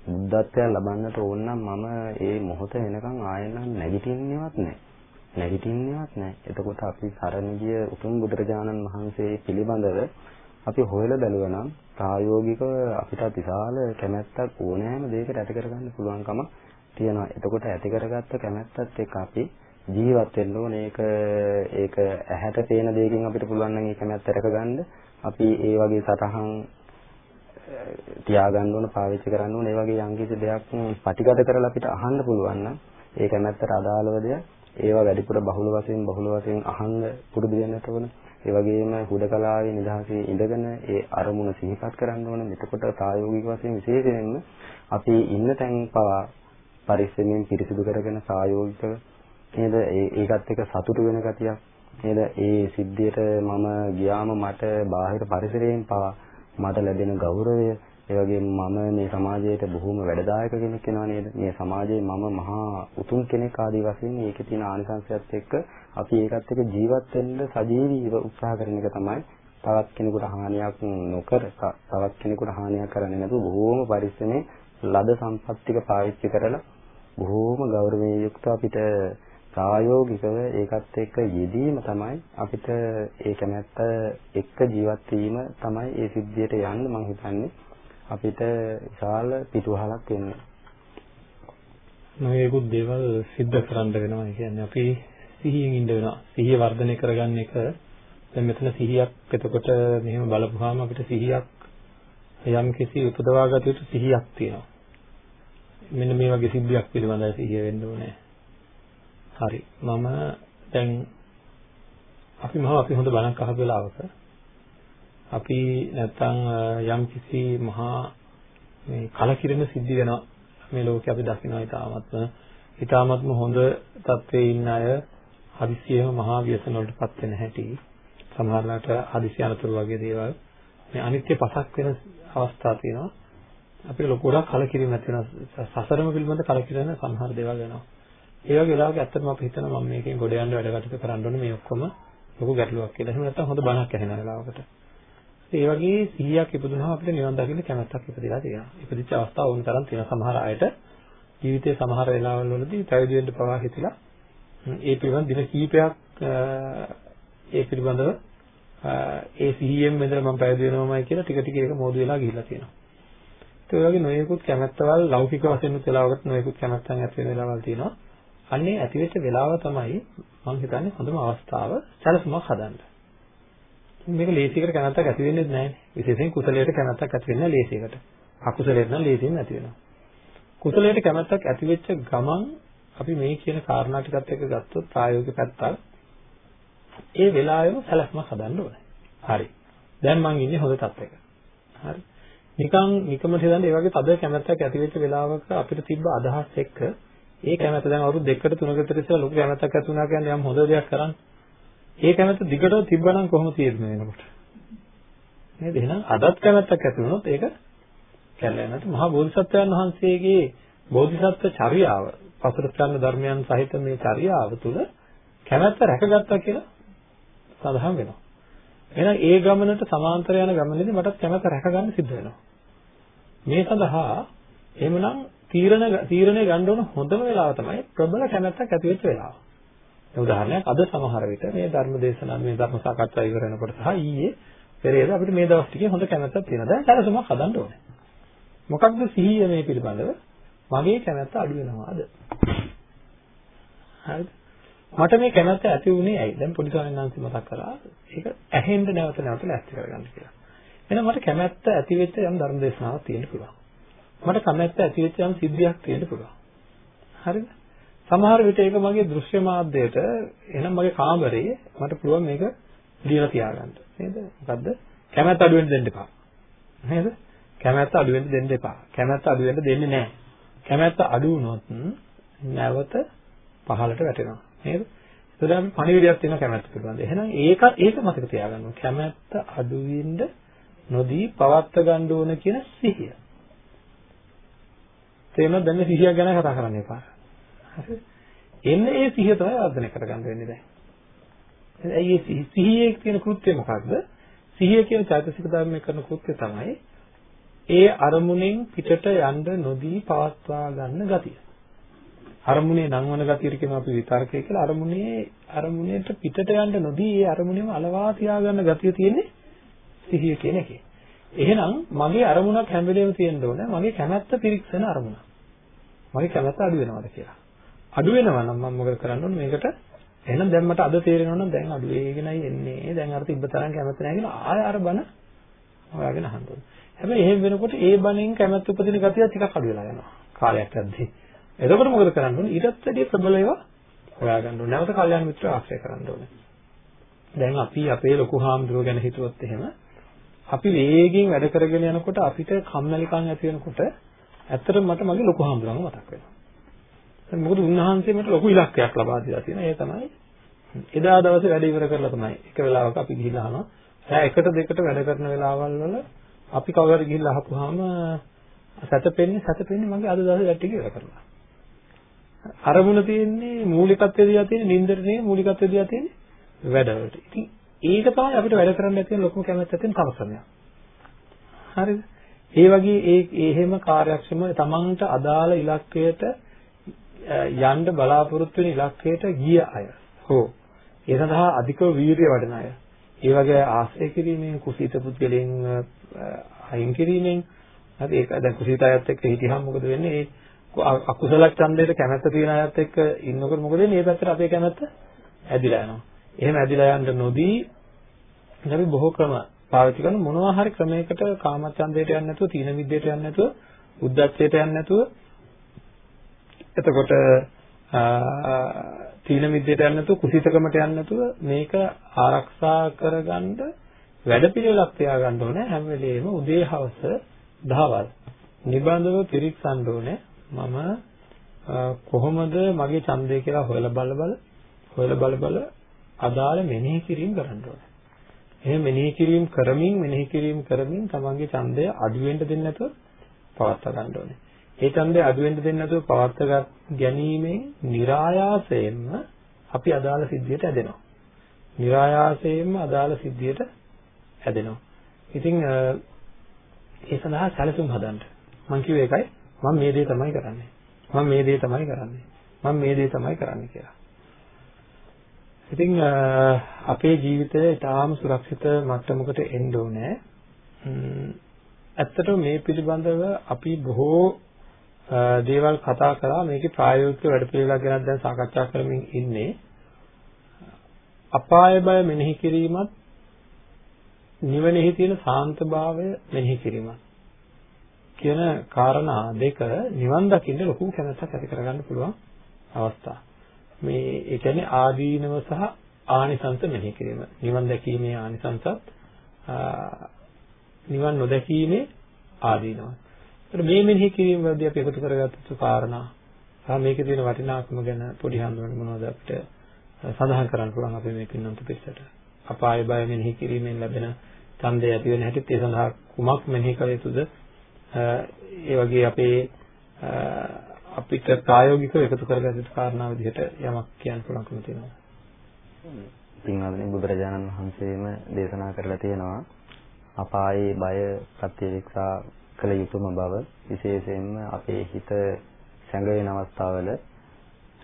බුද්ධත්වය ලබන්නට ඕන නම් මම. ඒ මොහොත වෙනකන් ආයෙත් නැගිටින්නේවත් නැහැ. නැගිටින්නේවත් නැහැ. එතකොට අපි සරණ ගිය උතුම් බුදුරජාණන් වහන්සේ පිළිබඳව අපි හොයලා බැලුවා නම් ප්‍රායෝගිකව අපිට විශාල කැමැත්තක් ඕනෑම දෙයකට ඇති කරගන්න පුළුවන්කම තියෙනවා. එතකොට ඇති කරගත්ත කැමැත්තත් එක්ක අපි ජීවත් වෙන්න ඕනේ. ඒක ඒක ඇහැට පේන දෙයකින් අපිට පුළුවන් නම් ඒ කැමැත්ත රැකගන්න. අපි ඒ වගේ සතහන් තියාගන්න ඕන පාවිච්චි කරන්න ඕන ඒ වගේ යම්කිසි දෙයක් පටිගත කරලා අපිට අහන්න පුළුවන් නම් ඒ කැමැත්තට අදාළව දෙයක් ඒවා වැඩිපුර බහුල වශයෙන් බහුල වශයෙන් අහන්න පුරුදු වෙන්නට ඕන. ඒ වගේම හුදකලාවේ නිදහසේ ඉඳගෙන ඒ අරමුණ සිහිපත් කරන්න ඕන. එතකොට ප්‍රායෝගික වශයෙන් විශේෂයෙන්ම අපි ඉන්න තැන් පවා පරිස්සමෙන් පිරිසිදු කරගෙන ප්‍රායෝගිකව නේද ඒකත් එක්ක සතුටු වෙන ගතියක් නේද ඒ සිද්ධියට මම ගියාම මට බාහිර පරිසරයෙන් පවා මට ලැබෙන ගෞරවය ඒ වගේම මම මේ සමාජයට බොහොම වැඩදායක කෙනෙක් වෙනවා නේද? මේ සමාජයේ මම මහා උතුම් කෙනෙක් ආදී වශයෙන් ඒකේ තියෙන ආනිසංසයත් එක්ක අපි ඒකත් එක්ක ජීවත් වෙන්න සජීවීව උත්සාහ කරන එක තමයි තවත් කෙනෙකුට හානියක් නොකර තවත් කෙනෙකුට හානියක් කරන්නේ නැතුව බොහොම පරිස්සමෙන් ලද සම්පත් ටික පාවිච්චි කරලා බොහොම ගෞරවයෙන් යුක්ත අපිට ප්‍රායෝගිකව ඒකත් එක්ක යෙදීම තමයි අපිට ඒ කැමැත්ත එක්ක ජීවත් වීම තමයි ඒ සිද්ධියට යන්න මම හිතන්නේ අපිට විශාල පිටුවහලක් වෙන්නේ. නොයෙකුත් දේවල් සිද්ධ කරන්න වෙනවා. ඒ කියන්නේ අපි සිහියෙන් ඉන්න වෙනවා. සිහිය වර්ධනය කරගන්න එක දැන් මෙතන සිහියක් එතකොට මෙහෙම බලපුවාම අපිට සිහියක් යම් කිසි උපදවා ගත යුතු සිහියක් තියෙනවා. මෙන්න මේ වගේ සිද්ධියක් පිළිබඳව සිහිය වෙන්න ඕනේ. හරි. මම දැන් අපි මම අපි හොඳ බණක් අහපු වෙලාවක අපි නැත්තම් යම් කිසි මහා මේ කලකිරෙන සිද්ධි වෙනවා. මේ ලෝකේ අපි දකිනවා ඊටාත්ම ඊටාත්ම හොඳ තත්ත්වයේ ඉන්න අය හදිසියෙම මහා ව්‍යසන වලටපත් වෙන හැටි. සමහරවිට හදිසි අනතුරු වගේ දේවල්. මේ අනිත්‍ය පසක් වෙන අවස්ථා තියෙනවා. අපිට ලොකු ගොඩක් කලකිරීමක් තියෙනවා සසරම පිළිබඳ කලකිරෙන සමහර දේවල් වෙනවා. ඒ වගේ වෙලාවක ඇත්තටම අපි හිතනවා මම මේකෙන් ගොඩ යන්න වැඩ කටයුතු කරන්න ඕනේ මේ ඔක්කොම ලොකු ගැටලුවක් කියලා. එහෙම නැත්නම් හොඳ බණක් ඇහෙන වෙලාවකට. ඒ වගේ සිහියක් ඉපදුනහම අපිට නිවන් දකින්න කැමැත්තක් ඉපදලා තියෙනවා. ඉපදිච්ච අවස්ථා ඕන තරම් තියෙන සමහර අයට ජීවිතයේ සමහර වෙලාවල් වලදී පැවිදි වෙන්න පවා හිතිලා ඒ පිළිබඳ දින කීපයක් ඒ පිළිබඳව ඒ සිහියෙන් මෙතන මම පැවිදි වෙනවමයි කියලා ටික ටික ඒක මෝදු වෙලා ගිහිල්ලා තියෙනවා. ඒ වගේ නොයෙකුත් කැමැත්තවල් ලෞකික වශයෙන් උත් වෙලාවකට නොයෙකුත් කැමැත්තන් ඇති වෙන වෙලාවල් තියෙනවා. අන්නේ ඇති වෙච්ච වෙලාව තමයි මම හිතන්නේ හොඳම අවස්ථාව සැලසුමක් හදන්න. මේක ලේසියකට කැමැත්තක් ඇති වෙන්නේ නැහැ. විශේෂයෙන් කුසලයට කැමැත්තක් ඇති වෙන්නේ ලේසියකට. අකුසලයට නම් ලේසියෙන් ඇති වෙනවා. කුසලයට කැමැත්තක් ඇති වෙච්ච ගමන් අපි මේ කියන කාරණා ටිකත් එක්ක ගත්තොත් ප්‍රායෝගික පැත්තක් ඒ වෙලාවෙම සැලැස්මක් හදන්න ඕනේ. හරි. දැන් මං ඉන්නේ හොඳ තත්යක. හරි. නිකන් නිකමට හිතන්න ඒ වගේ තද කැමැත්තක් ඇති වෙච්ච වෙලාවක අපිට තිබ්බ අදහස් එක්ක ඒ කැමැත්ත දැන් අවුරුදු දෙකකට තුනකට විතර ඉස්සෙල්ලා ලොකු කැමැත්තක් ඇති වුණා කියන්නේ යම් හොඳ දෙයක් කරන්නේ. ඒ කැමැත්ත දිගට තිබ්බනම් කොහොම තියෙන්නේ වෙනකොට? නේද? එහෙනම් අදත් කැමැත්තක් ඇති වුණොත් ඒක කැලේ නැත්නම් මහා බෝධිසත්වයන් වහන්සේගේ බෝධිසත්ව චර්යාව පසුතත්න ධර්මයන් සහිත මේ චර්යාව තුළ කැමැත්ත රැකගත්තා කියලා සඳහන් වෙනවා. එහෙනම් ඒ ගමනට සමාන්තර යන ගමනේදී මටත් කැමැත්ත රැකගන්න සිද්ධ වෙනවා. මේ සඳහා එහෙමනම් තීරණ තීරණය ගන්න ඕන හොඳම වෙලාව තමයි ප්‍රබල කැමැත්තක් ඇති වෙච්ච වෙලාව. උදාහරණයක් අද සමහර විට මේ ධර්ම දේශනා මේ ධර්ම සාකච්ඡා ඉවර වෙනකොට සහ ඊයේ පෙරේද අපිට මේ දවස් ටිකේ හොඳ කැමැත්තක් තියෙනවා. දැන් සැලසුමක් හදන්න ඕනේ. මොකක්ද සිහිය මේ පිළිබඳව? මගේ කැමැත්ත අඩු වෙනවාද? හරිද? මට මේ කැමැත්ත ඇති වුණේ ඇයි? දැන් පොඩි ස්වාමීන් වහන්සේ මතක් කරා ඒක ඇහෙන්න නැවත නැවත ලෑස්ති කරගන්න කියලා. එහෙනම් මට කැමැත්ත ඇති වෙච්ච යම් ධර්ම දේශනාවක් තියෙන්න පුළුවන්. මට කැමැත්ත ඇති වෙච්ච යම් සිද්ධියක් තියෙන්න පුළුවන්. හරිද? සමහර විට ඒක මගේ දෘශ්‍ය මාධ්‍යයට එහෙනම් මගේ කාමරේ මට පුළුවන් මේක දීලා තියාගන්න. නේද? මොකද්ද? කැමැත්ත අඩු වෙන්න දෙන්න එපා. නේද? කැමැත්ත අඩු වෙන්න දෙන්න එපා. කැමැත්ත අඩු වෙන්න දෙන්නේ නැහැ. කැමැත්ත අඩු වුණොත් නැවත පහළට වැටෙනවා. නේද? එතකොට අපි පණිවිඩයක් තියෙන කැමැත්ත පිළිබඳ. එහෙනම් ඒක ඒක මතක තියාගන්න ඕනේ. කැමැත්ත අඩු වෙන්න නොදී පවත්ත ගන්න ඕන කියන සිහිය. තේරෙනවද? දැන් සිහිය ගැන කතා කරන්න එපා. හරිද? එන්න ඒ සිහිය තමයි වර්ධනය කරගන්න වෙන්නේ දැන්. ඇයි ඒ සිහියේ තියෙන කෘත්‍යය මොකක්ද? සිහිය කියන චෛතසික ධර්මයේ කරන කෘත්‍යය තමයි ඒ අරමුණෙන් පිටට යන්න නොදී පවත්වා ගන්න ගතිය. අරමුණේ නංවන ගතියට කියනවා අපි විතර්කය කියලා අරමුණේ අරමුණේට පිටට යන්න නොදී ඒ අරමුණේම අලවා තියාගන්න ගතිය තියෙන්නේ සිහිය කියන එකේ. එහෙනම් මගේ අරමුණක් හැම වෙලේම තියෙන්න ඕනේ මගේ කැමැත්ත පිරික්සන අරමුණ. මගේ කැමැත්ත අඩු වෙනවද කියලා. අඩු වෙනවා නම් මම මොකද කරන්න ඕනේ මේකට එහෙනම් දැන් මට අද තේරෙනවා නම් දැන් අඩු වෙගෙනයි එන්නේ. දැන් අර තිබ්බ තරම් කැමැත්ත නැහැ කියලා ආය අර බන හොයාගෙන අහන්න ඕනේ. හැබැයි එහෙම වෙනකොට ඒ බණෙන් කැමැත්ත උපදින ගතිය ටිකක් අඩු වෙලා යනවා. කාලයක් යද්දී. එතකොට මොකද කරන්න ඕනේ? ඊටත් වැඩිය ප්‍රබල ඒවා හොයාගන්න ඕනේ. නැවත කල්යාණ මිත්‍ර ආශ්‍රය කරන්න ඕනේ. දැන් අපි අපේ ලොකු හාමුදුරුව ගැන හිතුවොත් එහෙම අපි වේගෙන් වැඩ කරගෙන යනකොට අපිට කම්මැලිකම් ඇති වෙනකොට ඇත්තටම මට මගේ ලොකු හාමුදුරුවන්ව මතක් වෙනවා. මොකද උන්වහන්සේ මට ලොකු ඉලක්කයක් ලබා දීලා තියෙනවා. ඒ තමයි එදා දවසේ වැඩ ඉවර කරලා තමයි එක වෙලාවක අපි ගිහිල්ලා අහනවා. දැන් එකට දෙකට වැඩ කරන වෙලාවල් වල අපි කවුරු හරි ගිහිල්ලා අහපුවාම සැතපෙන්නේ සැතපෙන්නේ මගේ අද දවසේ වැඩ ටික ඉවර කරලා. අරමුණ තියෙන්නේ මූලිකත්වයේ දිහා තියෙන්නේ නින්දට නෙවෙයි මූලිකත්වයේ දිහා තියෙන්නේ වැඩවලට. ඉතින් ඒක තමයි අපිට වැඩ කරන්න තියෙන ලොකුම කැමැත්ත තියෙන තව ක්‍රමයක්. හරිද? ඒ වගේ ඒ එහෙම කාර්යක්ෂම තමන්ට අදාළ ඉලක්කයට යන්න බලාපොරොත්තු වෙන ඉලක්කයට ගිය අය. හෝ ඒ සඳහා අධිකව වීරිය වඩන අය. ඒ වගේ ආශ්‍රය කිරීමෙන් කුසීත පුද්ගලයන් අයින් කිරීමෙන් හරි ඒක දැන් කුසීත අයත් එක්ක හිටියහම මොකද වෙන්නේ? ඒ අකුසල ඡන්දයට කැමැත්ත තියෙන අයත් එක්ක ඉන්නකොට මොකද වෙන්නේ? මේ පැත්තට අපේ කැමැත්ත ඇදිලා යනවා. එහෙම ඇදිලා යන්න නොදී අපි බොහෝ ක්‍රම පාවිච්චි කරන මොනවා හරි ක්‍රමයකට කාමච්ඡන්දයට යන්නේ නැතුව, තීන විද්‍යට යන්නේ නැතුව, උද්දච්චයට යන්නේ නැතුව එතකොට තීන මිද්දේට යන්නේ නැතුව කුසිතකමට යන්නේ නැතුව මේක ආරක්ෂා කරගන්න වැඩපිළිවෙලක් තියාගන්න ඕනේ හැම වෙලෙම උදේ හවස දහවල් නිබඳව පිරික්සන්න ඕනේ මම කොහොමද මගේ ඡන්දය කියලා හොයලා බල බල හොයලා බල බල අදාළ මෙනෙහි කිරීම කරන්න ඕනේ. එහෙම මෙනෙහි කිරීම කරමින් මෙනෙහි කිරීම කරමින් තමන්ගේ ඡන්දය අඩු වෙන්න දෙන්නේ නැතුව පවත්වා ගන්න ඕනේ. ඒ ඡන්දය අඩු වෙන්න දෙන්නේ නැතුව පවත්ව ගැනීමෙන් નિરાයාසයෙන්ම අපි අදාළ සිද්ධියට ඇදෙනවා. નિરાයාසයෙන්ම අදාළ සිද්ධියට ඇදෙනවා. ඉතින් ඒ සඳහා සැලසුම් හදන්න. මම කිව්වේ ඒකයි. මම මේ දේ තමයි කරන්නේ. මම මේ දේ තමයි කරන්නේ. මම මේ දේ තමයි කරන්නේ කියලා. ඉතින් අපේ ජීවිතය ඊටාම සුරක්ෂිත මට්ටමකට එන්න ඕනේ. ඇත්තටම මේ පිළිබඳව අපි බොහෝ දේවල් කතා කරා මේකේ ප්‍රායෝගික වැඩපිළිවෙලක් ගැන දැන් සාකච්ඡා කරමින් ඉන්නේ. අපාය බය මෙනෙහි කිරීමත් නිවනෙහි තියෙන සාන්තභාවය මෙනෙහි කිරීමත් කියන කාරණා දෙක නිවන් දකින්න ලොකු කැමැත්තක් ඇති කරගන්න පුළුවන් අවස්ථා. මේ ඒ කියන්නේ ආදීනව සහ ආනිසංස මෙනෙහි කිරීම. නිවන් දැකීමේ ආනිසංසත් නිවන් නොදැකීමේ ආදීනව. ඒත් මේ මෙනෙහි කිරීම වලදී අපි එකතු කරගත්තු කාරණා සහ මේකේ තියෙන වටිනාකම ගැන පොඩි හඳුනන මොනවද අපිට සඳහන් කරන්න පුළුවන් අපි මේ පින්නන්ත පිටසට. අපාය බය මෙනෙහි කිරීමෙන් ලැබෙන ඡන්දය ඇති වෙන හැටිත් ඒ සඳහා කුමක් මෙනෙහි කළ යුතුද? ඒ වගේ අපේ අපිට ප්‍රායෝගිකව එකතු කරගන්න යුතු කාරණා විදිහට යමක් කියන්න පුළුවන්කම තියෙනවා. පින්වත්නි බුදුරජාණන් වහන්සේම දේශනා කරලා තියෙනවා අපායේ බය ප්‍රත්‍යක්ෂා කළ යුතුම බව විශේෂයෙන්ම අපේ හිත සැඟවෙන අවස්ථාවල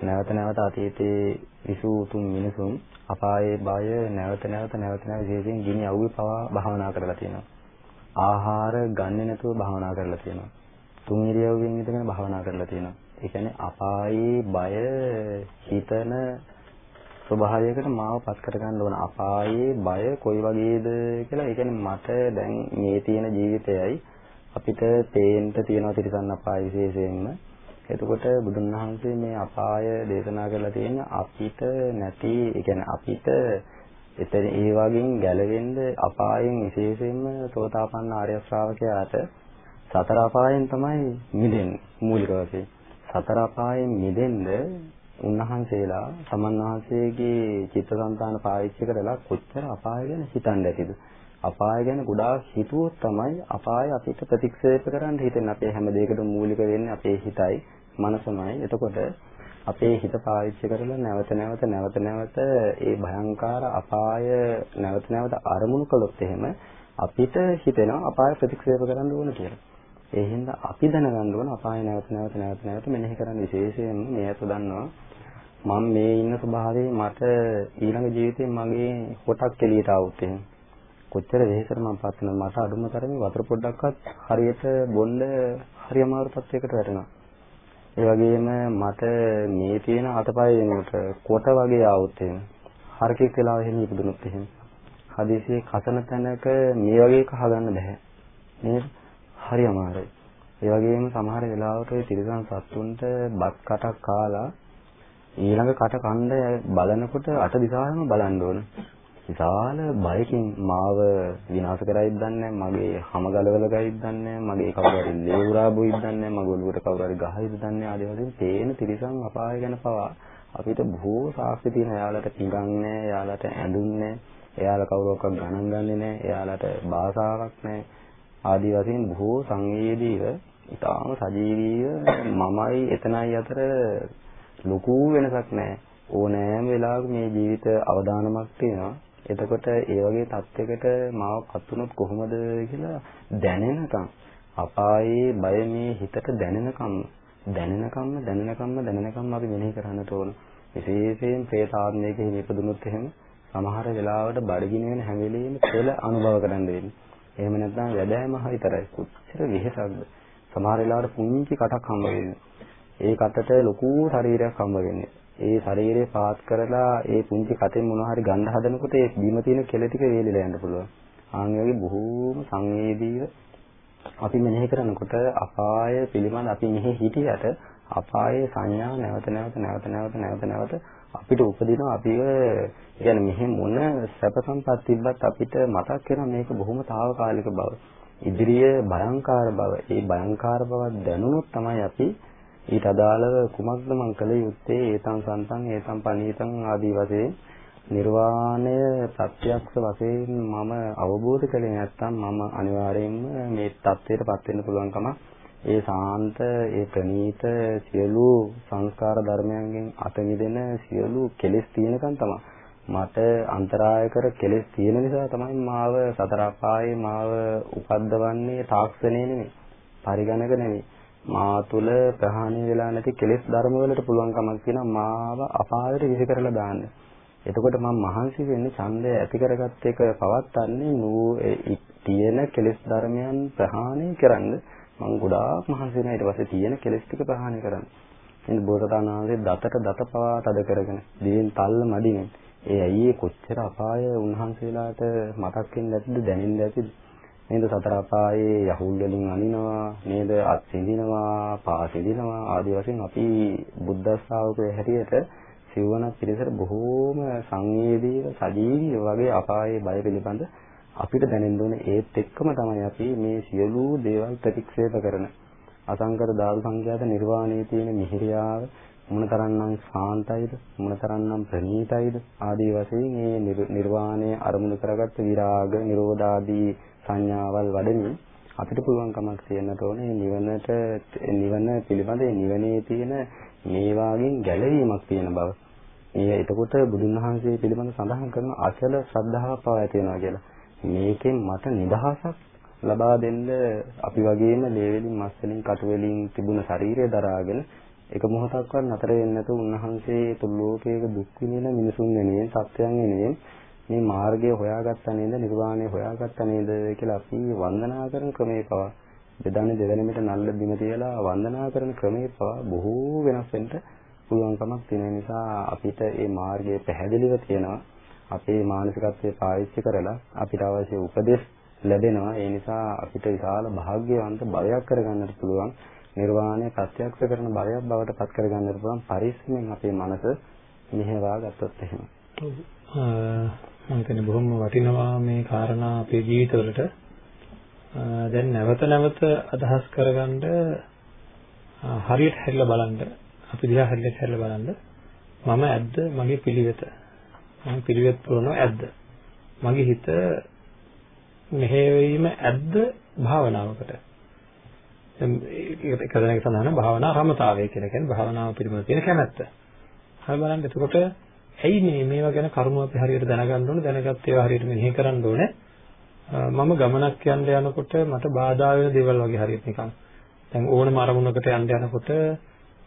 නැවත නැවත අතීතයේ විසූ උතුම් මිනිසුන් අපායේ බය නැවත නැවත නැවත නැවත විශේෂයෙන් ගිනි අවුල් පවා භාවනා කරලා තියෙනවා. ආහාර ගන්නේ නැතුව භාවනා කරලා තියෙනවා. තුන් ඉරියව්වෙන් ඉඳගෙන භාවනා කරලා තියෙනවා. ඒ කියන්නේ අපායේ බය හිතන ස්වභාවයකට මාව පත් කරගන්න ඕන. අපායේ බය කොයි වගේද කියලා ඒ කියන්නේ මට දැන් මේ තියෙන ජීවිතයයි අපිට තේන්න තියෙනවා තිරසන්න අපාය විශේෂයෙන්ම. එතකොට බුදුන් වහන්සේ මේ අපාය දේශනා කරලා තියෙන්නේ අපිට නැති ඒ කියන්නේ අපිට එතන ඒ වගේන් ගැලවෙන්න අපායෙන් විශේෂයෙන්ම සෝතාපන්න ආර්ය ශ්‍රාවකයාට සතර අපායෙන් තමයි මිදෙන්නේ මූලික වශයෙන්. සතර අපායෙන් මිදෙන්න උන්වහන්සේලා සමන් වහන්සේගේ චිත්තසංතාන පාවිච්චි කරලා කොච්චර අපාය ගැන හිතන්න ඇතිද? අපාය ගැන ගොඩාක් හිතුවොත් තමයි අපාය අපිට ප්‍රතික්ෂේප කරන්න හිතෙන්නේ. අපේ හැම දෙයකටම මූලික වෙන්නේ අපේ හිතයි, මනසමයි. එතකොට අපේ හිත පාවිච්චි කරලා නැවත නැවත නැවත නැවත ඒ භයංකාර අපාය නැවත නැවත අරමුණු කළොත් එහෙම අපිට හිතෙනවා අපාය ප්‍රතික්ෂේප කරන්න ඕන කියලා. ඒ හින්දා අපි දැනගන්න ඕන අපාය නැවත නැවත නැවත නැවත මෙනෙහි කරන්න විශේෂයෙන්ම මේ අත දන්නවා මම මේ ඉන්න ස්වභාවයේ මට ඊළඟ ජීවිතේ මගේ කොටක් එළියට આવුත් එහෙම කොච්චර වෙහෙසට මම පත් වෙනවද මට අඩුම තරමේ වතුර පොඩ්ඩක්වත් හරියට බොන්න හරි අමාරු තත්යකට වැටෙනවා. ඒ වගේම මට මේ තියෙන අතපය වෙනකොට කොට වගේ ආවොත් එහෙම හරකෙක් වෙලා එහෙම ඉපදුනොත් එහෙම හදිසියෙ කසන තැනක මේ වගේ කහගන්න බෑ. මේ හරි අමාරුයි. ඒ වගේම සමහර වෙලාවට ඔය තිරසන් සත්තුන්ට බත් කටක් කාලා ඊළඟ කට කන්න බලනකොට අට දිශාවෙම බලන්න ඕන. විශාල බයකින් මාව විනාශ කරයිද දන්නේ මගේ හැම ගලවල ගයිද දන්නේ මගේ කවුරු හරි ලේවුරා බොයිද දන්නේ මගේ ඔළුවට කවුරු හරි ගහයිද දන්නේ ආදී වශයෙන් තේන තිරසන් අපාය ගැන පවා අපිට බොහෝ සාක්ෂි තියෙන. එයාලට පිඟන් නැහැ එයාලට ඇඳුම් නැහැ එයාලා කවුරක්වත් ගණන් ගන්නේ නැහැ එයාලට භාෂාවක් නැහැ ආදී වශයෙන් බොහෝ සංවේදීව ඉතාම සජීවීව මමයි එතනයි අතර ලොකු වෙනසක් නැහැ. ඕනෑම වෙලාවක මේ ජීවිත අවදානමක් තියෙනවා. එතකොට ඒ වගේ තත්යකට මාව පත් වුණොත් කොහොමද කියලා දැනෙනකම් අපායේ බය මේ හිතට දැනෙනකම් දැනෙනකම්ම දැනෙනකම්ම දැනෙනකම්ම අපි මෙනෙහි කරන්නට ඕන. විශේෂයෙන් ප්‍රේතාත්මයක හිමි ඉපදුනොත් එහෙම සමහර වෙලාවට බඩගිනි වෙන හැම වෙලෙම පෙළ අනුභව කරන්න වෙන්නේ. එහෙම නැත්නම් වැඩෑම හරිතරයි. කොච්චර වෙහෙසක්ද. සමහර වෙලාවට පුංචි කටක් හම්බ වෙන්නේ. ඒ කටට ලොකු ශරීරයක් හම්බ වෙන්නේ. ඒ ශරීරය පාත් කරලා ඒ පුංචි කටෙන් මොනවා හරි ගන්න හදනකොට ඒ බිම තියෙන කෙල ටික වේලිලා යන්න පුළුවන්. ආන් වගේ බොහෝම සංවේදීව අපි මෙනෙහි කරනකොට අපාය පිළිබඳ අපි මෙහි හිටියට අපායේ සංඥා නැවත නැවත නැවත නැවත නැවත නැවත අපිට උපදිනවා අපිව කියන්නේ මෙහි මොන සැප සම්පත් තිබ්බත් අපිට මතක් වෙන මේක බොහොම తాවකාලික බව. ඉදිරිය භයංකාර බව. ඒ භයංකාර බව දැනුනොත් තමයි අපි ඊට අදාළව කුමක්ද මං කළ යුත්තේ ඒතං සන්තං ඒතං පනීතං ආදී වශයෙන් නිර්වාණය ප්‍රත්‍යක්ෂ වශයෙන් මම අවබෝධ කළේ නැත්නම් මම අනිවාර්යයෙන්ම මේ தත්ත්වයටපත් වෙන්න පුළුවන් කමක් ඒ සාන්ත ඒ ප්‍රණීත සියලු සංස්කාර ධර්මයන්ගෙන් අත මිදෙන සියලු කෙලෙස් තියෙනකන් තමයි මට අන්තරාය කර කෙලෙස් තියෙන නිසා තමයි මාව සතර අපායේ මාව උපද්දවන්නේ තාක්ෂණය නෙමෙයි. පරිගණක නෙමෙයි. මා තුල ප්‍රහාණය වෙලා නැති කෙලෙස් ධර්ම වලට පුළුවන් කමක් තියෙනවා මාව අපායට විසි කරලා දාන්න. එතකොට මම මහන්සි වෙන්නේ ඡන්දය ඇති කරගත්ත එක පවත්න්නේ නූ තියෙන කෙලෙස් ධර්මයන් ප්‍රහාණය කරන්න මම ගොඩාක් මහන්සි වෙනවා ඊට පස්සේ තියෙන කෙලෙස් ටික ප්‍රහාණය කරන්න. ඉතින් බෝසතාණන් වහන්සේ දතට දත පවා තද කරගෙන දිවෙන් තල්ල මඩිනේ. ඒ ඇයි කොච්චර අපාය උන්වහන්සේලාට මතක් වෙන්නේ නැතිද දැනෙන්නේ නැතිද? නේද? සතර අපායේ යහුල් වලින් අනිනවා නේද? අත් සිඳිනවා පා සිඳිනවා ආදී වශයෙන් අපි බුද්ධ ශ්‍රාවකයෝ හැටියට සිවණ පිළිසර බොහෝම සංවේදීව සජීවී වගේ අපායේ බය පිළිබඳ අපිට දැනෙන්න ඕනේ. ඒත් එක්කම තමයි අපි මේ සියලු දේවල් ප්‍රතික්ෂේප කරන. අසංකර දාරු සංඛ්‍යාත නිර්වාණයේ තියෙන මිහිරියාව මොනතරම්නම් ශාන්තයිද? මොනතරම්නම් ප්‍රණීතයිද? ආදී වශයෙන් මේ නිර්වාණය අරමුණු කරගත්ත විරාග නිරෝධාදී සංඥාවල් වඩමින් අපිට පුළුවන් කමක් තියෙන්නට ඕනේ නිවනට නිවන පිළිබඳ නිවනේ තියෙන මේ වාගෙන් ගැලවීමක් තියෙන බව. මේ එතකොට බුදුන් වහන්සේ පිළිබඳ සඳහන් කරන අචල ශ්‍රද්ධාවක් පවා ඇති වෙනවා කියලා. මේකෙන් මට නිදහසක් ලබා දෙන්න අපි වගේම ලේ වලින් මස් වලින් කටු වලින් තිබුණ ශරීරය දරාගෙන එක මොහොතක්වත් නතර වෙන්නේ නැතුව උන්වහන්සේ තුලෝකයක දුක් විඳින මිනිසුන් වෙනුවෙන් සත්‍යයන් වෙනුවෙන් මේ මාර්ගය හොයාගත්තා නේද? නිර්වාණය හොයාගත්තා නේද කියලා අපි වන්දනා කරන ක්‍රමේ පවා දෙදානේ දෙවැනිමට නල්ල බිම තියලා වන්දනා කරන ක්‍රමේ පවා බොහෝ වෙනස් වෙන්න පුළුවන්කමක් තියෙන නිසා අපිට මේ මාර්ගය පැහැදිලිව තියෙනවා. අපේ මානසිකත්වයේ පාවිච්චි කරලා අපිට අවශ්‍ය උපදෙස් ලැබෙනවා. ඒ නිසා අපිට විශාල භාග්‍යවන්ත බලයක් කරගන්නට පුළුවන්. නිර්වාණය ප්‍රත්‍යක්ෂ කරන බලයක් බවට පත් කරගන්නට පුළුවන්. පරිස්සමෙන් අපේ මනස මෙහෙවා ගත්තොත් එහෙම. මම හිතන්නේ බොහොම වටිනවා මේ කාරණා අපේ ජීවිතවලට. දැන් නැවත නැවත අදහස් කරගන්න හරියට හැරිලා බලන්න අපි දිහා හරියට හැරිලා බලන්න මම ඇද්ද මගේ පිළිවෙත? මම පිළිවෙත් පුරනවා ඇද්ද? මගේ හිත මෙහෙවීම ඇද්ද භාවනාවකට? දැන් ඒක දැනග සඳහන භාවනා රමතාවය කියලා කියන්නේ භාවනාව පිළිබඳ තියෙන කැමැත්ත. හරි බලන්න. එතකොට ඇයි මේ මේවා ගැන කරුණු අපි හරියට දැනගන්න ඕනේ දැනගත් ඒවා හරියට මෙනෙහි කරන්න ඕනේ මම ගමනක් යන්න යනකොට මට බාධා වෙන දේවල් වගේ හරියට නිකන් දැන් ඕනම අරමුණකට යන්න යනකොට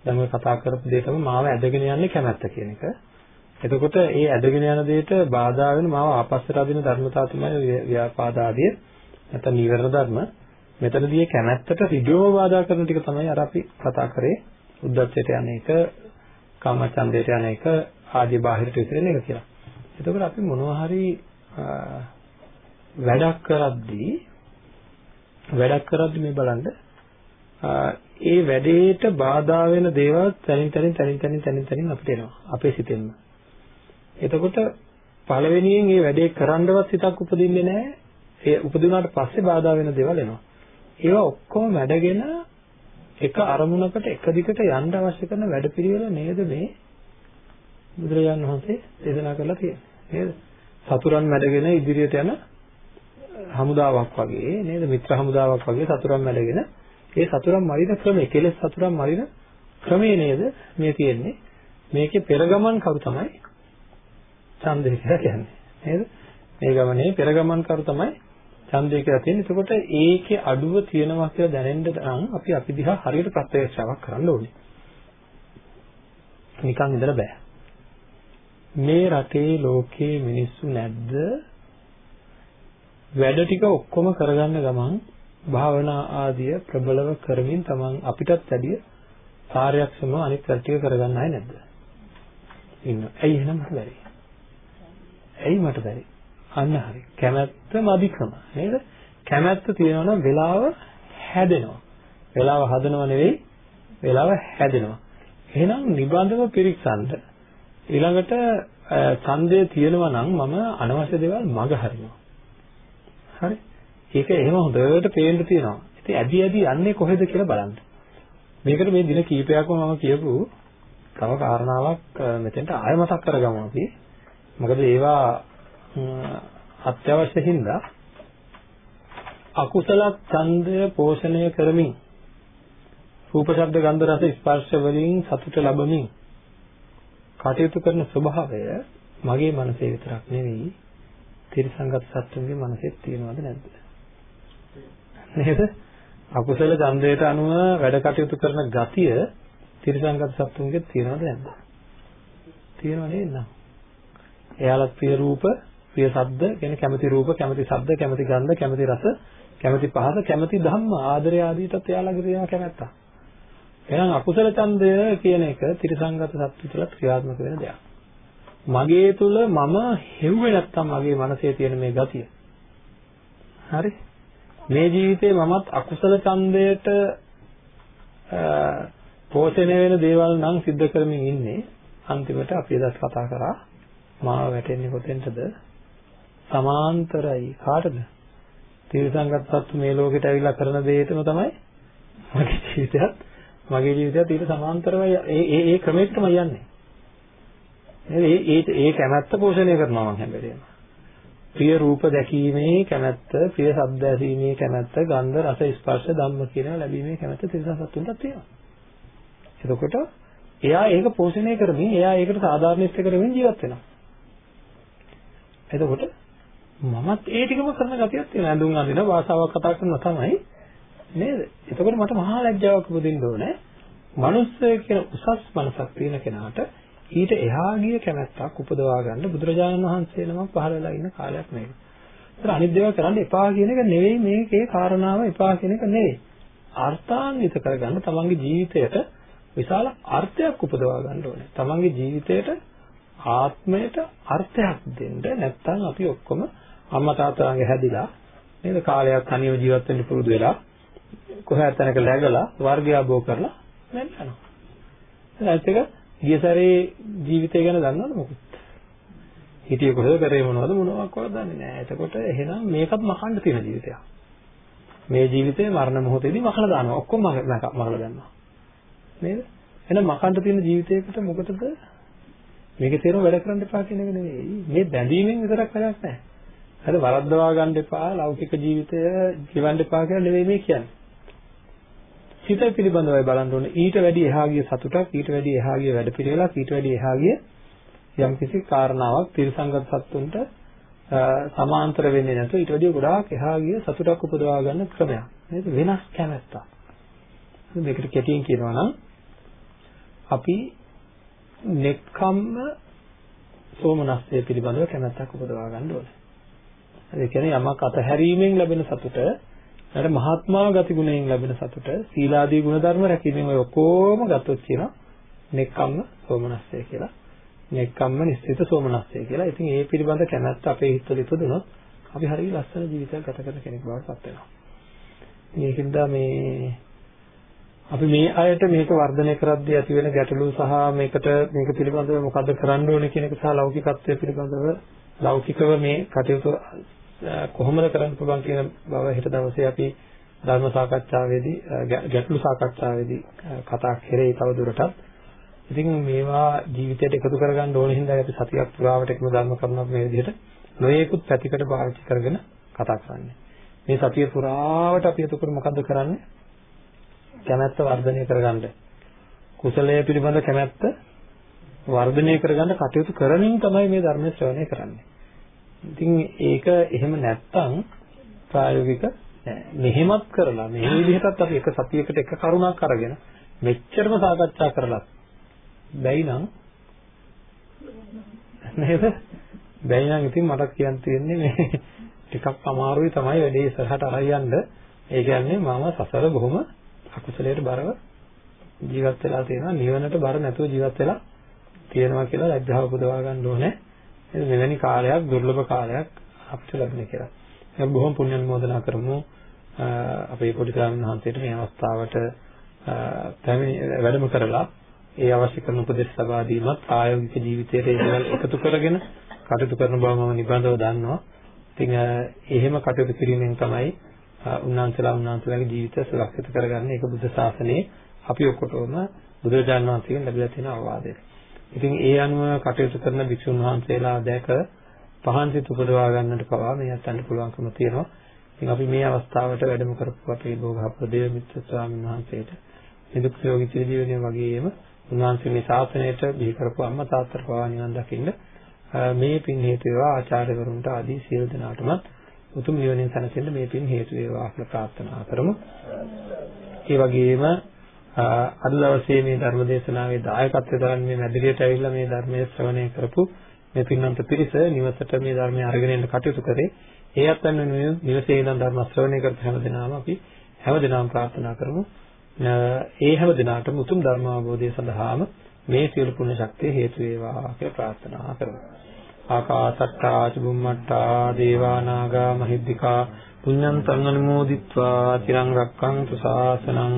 දැන් ඔය කතා කරපු දේ තමයි මාව ඇදගෙන යන්නේ කැමැත්ත කියන එක. එතකොට ඒ ඇදගෙන යන දෙයට බාධා වෙන මාව ආපස්සට අදින ධර්මතාව තමයි ව්‍යාපාද ආදී නැත්නම් නීවරණ ධර්ම. මෙතනදී කැමැත්තට ඍජුව බාධා කරන ටික තමයි අර අපි කතා කරේ උද්දච්චයට යන එක, කාමචන්දයට යන එක, ආදී බාහිරට විසිරෙන එක කියලා. එතකොට අපි මොනවා හරි වැඩක් කරද්දී වැඩක් කරද්දී මේ බලන්න ඒ වැඩේට බාධා වෙන දේවල් තනින් තනින් තනින් තනින් තනින් තනින් අපිට එනවා අපේ සිතෙන්ම. එතකොට පළවෙනියෙන් මේ වැඩේ කරන්නවත් හිතක් උපදින්නේ නැහැ. ඒ උපදිනාට පස්සේ බාධා වෙන දේවල් එනවා. ඒවා ඔක්කොම වැඩගෙන එක අරමුණකට එක දිගට යන්න අවශ්‍ය කරන වැඩපිළිවෙල නේද මේ බුදුරජාණන් වහන්සේ දේශනා කරලා තියෙන්නේ. නේද? සතුරන් මැඩගෙන ඉදිරියට යන හමුදාවක් වගේ නේද? මිත්‍ර හමුදාවක් වගේ සතුරන් මැඩගෙන ඒ සතුරන් මරින ක්‍රමය කෙලෙස් සතුරන් මරින ක්‍රමය නේද මේ තියෙන්නේ? මේකේ පෙරගමන් කරු තමයි ඡන්දය කියලා කියන්නේ. නේද? මේ ගමනේ පෙරගමන් කරු තමයි ඡන්දය කියලා තියෙන්නේ. එතකොට ඒකේ අඩුව තියෙනවා කියලා දැනෙන්න නම් අපි අපි දිහා හරියට ප්‍රත්‍යක්ෂාවක් කරන්න ඕනේ. නිකන් ඉඳලා බෑ. මේ රටේ ලෝකේ මිනිස්සු නැද්ද වැඩ ටික ඔක්කොම කරගන්න ගමන් භාවනා ආදිය ප්‍රබලව කරමින් තමන් අපිටත් වැඩිය කාර්යක්ෂමව අනිත් වැඩ ටික කරගන්න අය නැද්ද? ඉන්න. ඇයි එහෙනම් මට බැරි? ඇයි මට බැරි? අන්න හරි. කැමැත්ත මදිකම නේද? කැමැත්ත තියෙනවා නම් වෙලාව හැදෙනවා. වෙලාව හදනව නෙවෙයි වෙලාව හැදෙනවා. එහෙනම් නිබඳව පිරික්සන්න. ඊළඟට ඡන්දය තියෙනවා නම් මම අනවශ්‍ය දේවල් මග හරිනවා. හරි. ඒක එහෙම හොඳට පේන්න තියෙනවා. ඉතින් ඇදි ඇදි යන්නේ කොහෙද කියලා බලන්න. මේකට මේ දින කීපයක්ම මම කියපු තව කාරණාවක් මෙතෙන්ට ආය මතක් කරගමු අපි. මොකද ඒවා අත්‍යවශ්‍ය හින්දා අකුසල ඡන්දය පෝෂණය කරමින් රූප ශබ්ද ගන්ධ රස ස්පර්ශ වලින් සතුට ලැබමින් කටයුතු කරන ස්වභාවය මගේ මනසේ විතරක් නෙවෙයි තිරසංගත සත්තුන්ගේ මනසෙත් තියෙනවද නැද්ද? නේද? අකුසල ඡන්දයට අනුව වැඩ කටයුතු කරන ගතිය තිරසංගත සත්තුන්ගේ තියෙනවද නැද්ද? තියෙනව නේද? එයාලත් ප්‍රිය රූප, ප්‍රිය ශබ්ද, කියන්නේ කැමති රූප, කැමති ශබ්ද, කැමති ගන්ධ, කැමති රස, කැමති පහස, කැමති ධම්ම ආදරය ආදීටත් එයාලගේ තියෙන කැමැත්ත. එහෙනම් අකුසල ඡන්දය කියන එක තිරසංගත සත්තු තුළ ක්‍රියාත්මක වෙන දෙයක්. මගේ තුල මම හෙව්වේ නැත්තම් මගේ මනසේ තියෙන මේ ගතිය. හරි? මේ ජීවිතේ මමත් අකුසල ඡන්දයට පෝෂණය වෙන දේවල් නම් සිද්ධ කරමින් ඉන්නේ. අන්තිමට අපි එදත් කතා කරා මාව වැටෙන්නේ කොතෙන්ටද? සමාන්තරයි කාටද? තිරසංගත සත්තු මේ ලෝකෙට ඇවිල්ලා කරන දේටම තමයි මගේ ජීවිතයත් මගේ ජීවිතයත් ඊට සමාන්තරවයි ඒ ඒ ඒ ක්‍රමයට තමයි යන්නේ. නේද? ඒ ඒ ඒ කැමැත්ත පෝෂණය කරනවා මම හැම වෙලේම. ප්‍රිය රූප දැකීමේ කැමැත්ත, ප්‍රිය ශබ්ද ඇසීමේ කැමැත්ත, ගන්ධ රස ස්පර්ශ ධම්ම කියන ලැබීමේ කැමැත්ත තිරසං සත්තුන්ට තියෙනවා. එතකොට එයා ඒක පෝෂණය කරමින් එයා ඒකට සාධාරණීත්ව කරමින් ජීවත් වෙනවා. එතකොට මමත් ඒ ටිකම කරන ගතියක් තියෙනවා. ඇඳුම් අඳින භාෂාවක් කතා කරනවා තමයි නේද? එතකොට මට මහා ලැජ්ජාවක් උපදින්න ඕනේ. මනුස්සය කියන උසස් මනසක් තියෙන කෙනාට ඊට එහා ගිය කැමැත්තක් උපදවා ගන්න බුදුරජාණන් වහන්සේ නමක් පහළ වෙලා ඉන්න කාලයක් මේක. ඒතර අනිත් දේවල් කරන්න එපා කියන එක නෙවෙයි මේකේ කාරණාව එපා කියන එක නෙවෙයි. අර්ථාන්විත කරගන්න තමන්ගේ ජීවිතයට විශාල අර්ථයක් උපදවා ගන්න ඕනේ. තමන්ගේ ජීවිතයට ආත්මයට අර්ථයක් දෙන්න නැත්නම් අපි ඔක්කොම අම්මා තාත්තා ළඟ හැදිලා නේද කාලයක් තනියම ජීවත් වෙන්න පුරුදු වෙලා කොහේ තැනක läගලා වර්ගය අබෝ කරලා මැන්න යනවා. ඒත් ඒක ගිය සැරේ ජීවිතය ගැන දන්නවද මොකද? හිටියේ කොහෙද කරේ මොනවද මොනවාක්වත් දන්නේ නැහැ. එතකොට එහෙනම් මේකත් මකන්න තියෙන ජීවිතයක්. මේ ජීවිතේ මරණ මොහොතේදී මකලා දානවා. ඔක්කොම මකලා දානවා. නේද? එහෙනම් මකන්න තියෙන ජීවිතයකට මොකටද මේකේ තේරුම වැඩ කරන්න එපා කියන එක නෙවෙයි. මේ බැඳීමෙන් විතරක් වැඩක් නැහැ. හරි වරද්දවා ගන්න එපා ලෞකික ජීවිතය ජීවන්න එපා කියලා නෙවෙයි මේ කියන්නේ. සිත පිළිබඳවයි බලන්න ඕනේ. ඊට වැඩි එහා ගිය සතුටක්, ඊට වැඩි එහා ගිය වැඩපිළිවෙලක්, ඊට වැඩි එහා ගිය යම්කිසි කාරණාවක් තිරසංගත සත්තුන්ට සමාන්තර වෙන්නේ නැතුව ඊට වැඩි ගොඩාක් එහා ගිය සතුටක් උපදවා ගන්න ක්‍රමයක්. නේද? වෙනස් කැමැත්තක්. මේකට කෙටියෙන් කියනවා නම් අපි නෙක්ඛම්ම සෝමනස්සය පිළිබඳව කැමැත්තක් උපදවා ගන්න ඕනේ. ඒ කියන්නේ යමක් අතහැරීමෙන් ලැබෙන සතුට ඊට මහත්මා ගති ගුණයෙන් ලැබෙන සතුට සීලාදී ගුණධර්ම රැකීමෙන් ඔය ඔක්කොම ගත්තොත් කියනවා නෙක්ඛම්ම සෝමනස්සය කියලා. නෙක්ඛම්ම නිස්සිත සෝමනස්සය කියලා. ඉතින් ඒ පිළිබඳ කැමැත්ත අපේ හිතවල ඉපදුනොත් අපි හරිය ලස්සන ජීවිතයක් ගත කරන කෙනෙක් බවට පත් වෙනවා. මේකෙන්ද මේ අපි මේ අයට මේක වර්ධනය කරද්දී ඇති වෙන ගැටලු සහ මේකට මේක පිළිබඳව මොකද්ද කරන්න ඕනේ කියන එක සහ ලෞකිකත්වය පිළිබඳව ලෞකිකව මේ කටයුතු කොහොමද කරන්න පුළුවන් කියන බව හෙට දවසේ අපි ධර්ම සාකච්ඡාවේදී ගැටළු සාකච්ඡාවේදී කතා කරේ තව දුරටත්. ඉතින් මේවා ජීවිතයට එකතු කරගන්න ඕන හින්දා අපි සතියක් පුරාවට එකම ධර්ම කරුණක් මේ විදිහට නොයේකුත් පැතිකඩ පාවිච්චි කරගෙන කතා කරන්නේ. මේ සතිය පුරාවට අපි එතකොට මොකද්ද කරන්නේ? කැමැත්ත වර්ධනය කරගන්න. කුසලයේ පිළිබඳ කැමැත්ත වර්ධනය කරගන්න කටයුතු කරමින් තමයි මේ ධර්ම ශ්‍රවණය කරන්නේ. ඉතින් ඒක එහෙම නැත්තම් ප්‍රායෝගික මෙහෙමත් කරලා මේ විදිහටත් අපි එක සතියකට එක කරුණක් අරගෙන මෙච්චරම සාකච්ඡා කරලා බැයි නම් නේද? බැයි නම් ඉතින් මට කියන්න තියෙන්නේ මේ ටිකක් අමාරුයි තමයි වැඩේ ඉස්සරහට අරන් යන්න. ඒ කියන්නේ මම සසර බොහොම අකුසලයට බරව ජීවත් වෙලා තියෙනවා. නිවනට බර නැතුව ජීවත් වෙලා තියෙනවා කියලා ලැජ්ජාව උපදවා ගන්න ඕනේ. නේද මෙවැනි කාලයක් දුර්ලභ කාලයක් අපිට ලැබෙන කියලා. අපි බොහොම පුණ්‍ය අනුමෝදනා කරමු අපේ පොඩි ස්වාමීන් වහන්සේට මේ අවස්ථාවට පැමිණ වැඩම කරලා ඒ අවශ්‍ය කරන උපදෙස් ලබා දීමත් ආයෝගික ජීවිතයේ ඒවල් එකතු කරගෙන කටයුතු කරන බව මම නිබඳව දන්නවා. ඉතින් එහෙම කටයුතු කිරීමෙන් තමයි උන්වහන්සේලා උන්වහන්සේලාගේ ජීවිතය සුරක්ෂිත කරගන්නේ. ඒක බුද්ධ ශාසනයේ අපි ඔක්කොටම බුදුරජාණන් වහන්සේගෙන් ලැබිලා තියෙන අවවාදයක්. ඉතින් ඒ අනුව කටයුතු කරන භික්ෂුන් වහන්සේලා දැක පහන්සිත උපදවා ගන්නට පවා මේ යත්තන්ට පුළුවන්කම තියෙනවා. ඉතින් අපි මේ අවස්ථාවට වැඩම කරපු අපේ බෝධිප්‍රදේව මිත්‍ර ස්වාමීන් වහන්සේට නිදුක් නිරෝගී චිරජීවනයේ වගේම උන්වහන්සේ මේ ශාසනයට බිහි කරපු අම්මා තාත්තට පවා නිවන් දකින්න මේ පින් හේතු වේවා ආචාර්යවරුන්ට ආදී සියලු දෙනාටම උතුම් නිවනින් සැනසෙන්න මේ පින් හේතු වේවා කියලා ප්‍රාර්ථනා කරමු. ඒ වගේම අද දවසේ මේ ධර්ම දේශනාවේ දායකත්වයෙන් දරන මේ මැදිරියට ඇවිල්ලා මේ ධර්මයේ ශ්‍රවණය කරපු මේ පින්වන්ත පිරිස නිවසට මේ ධර්මය අරගෙන එන්න කටයුතු කරේ. ඒ අත්යන් නිවසේ ඉඳන් ධර්ම ශ්‍රවණය කරපු හැම දිනම අපි හැම දිනම ප්‍රාර්ථනා කරමු. ඒ හැම දිනාටම උතුම් ධර්ම අවබෝධය සඳහාම මේ සියලු පුණ්‍ය ශක්තිය හේතු වේවා කියලා ප්‍රාර්ථනා කරමු. ආකාසට්ටා චුම්මට්ටා දේවා නාග මහිද්దికා පුඤ්ඤන්තං අනුමෝදිත්වා තිරං රක්ඛන්තු ශාසනං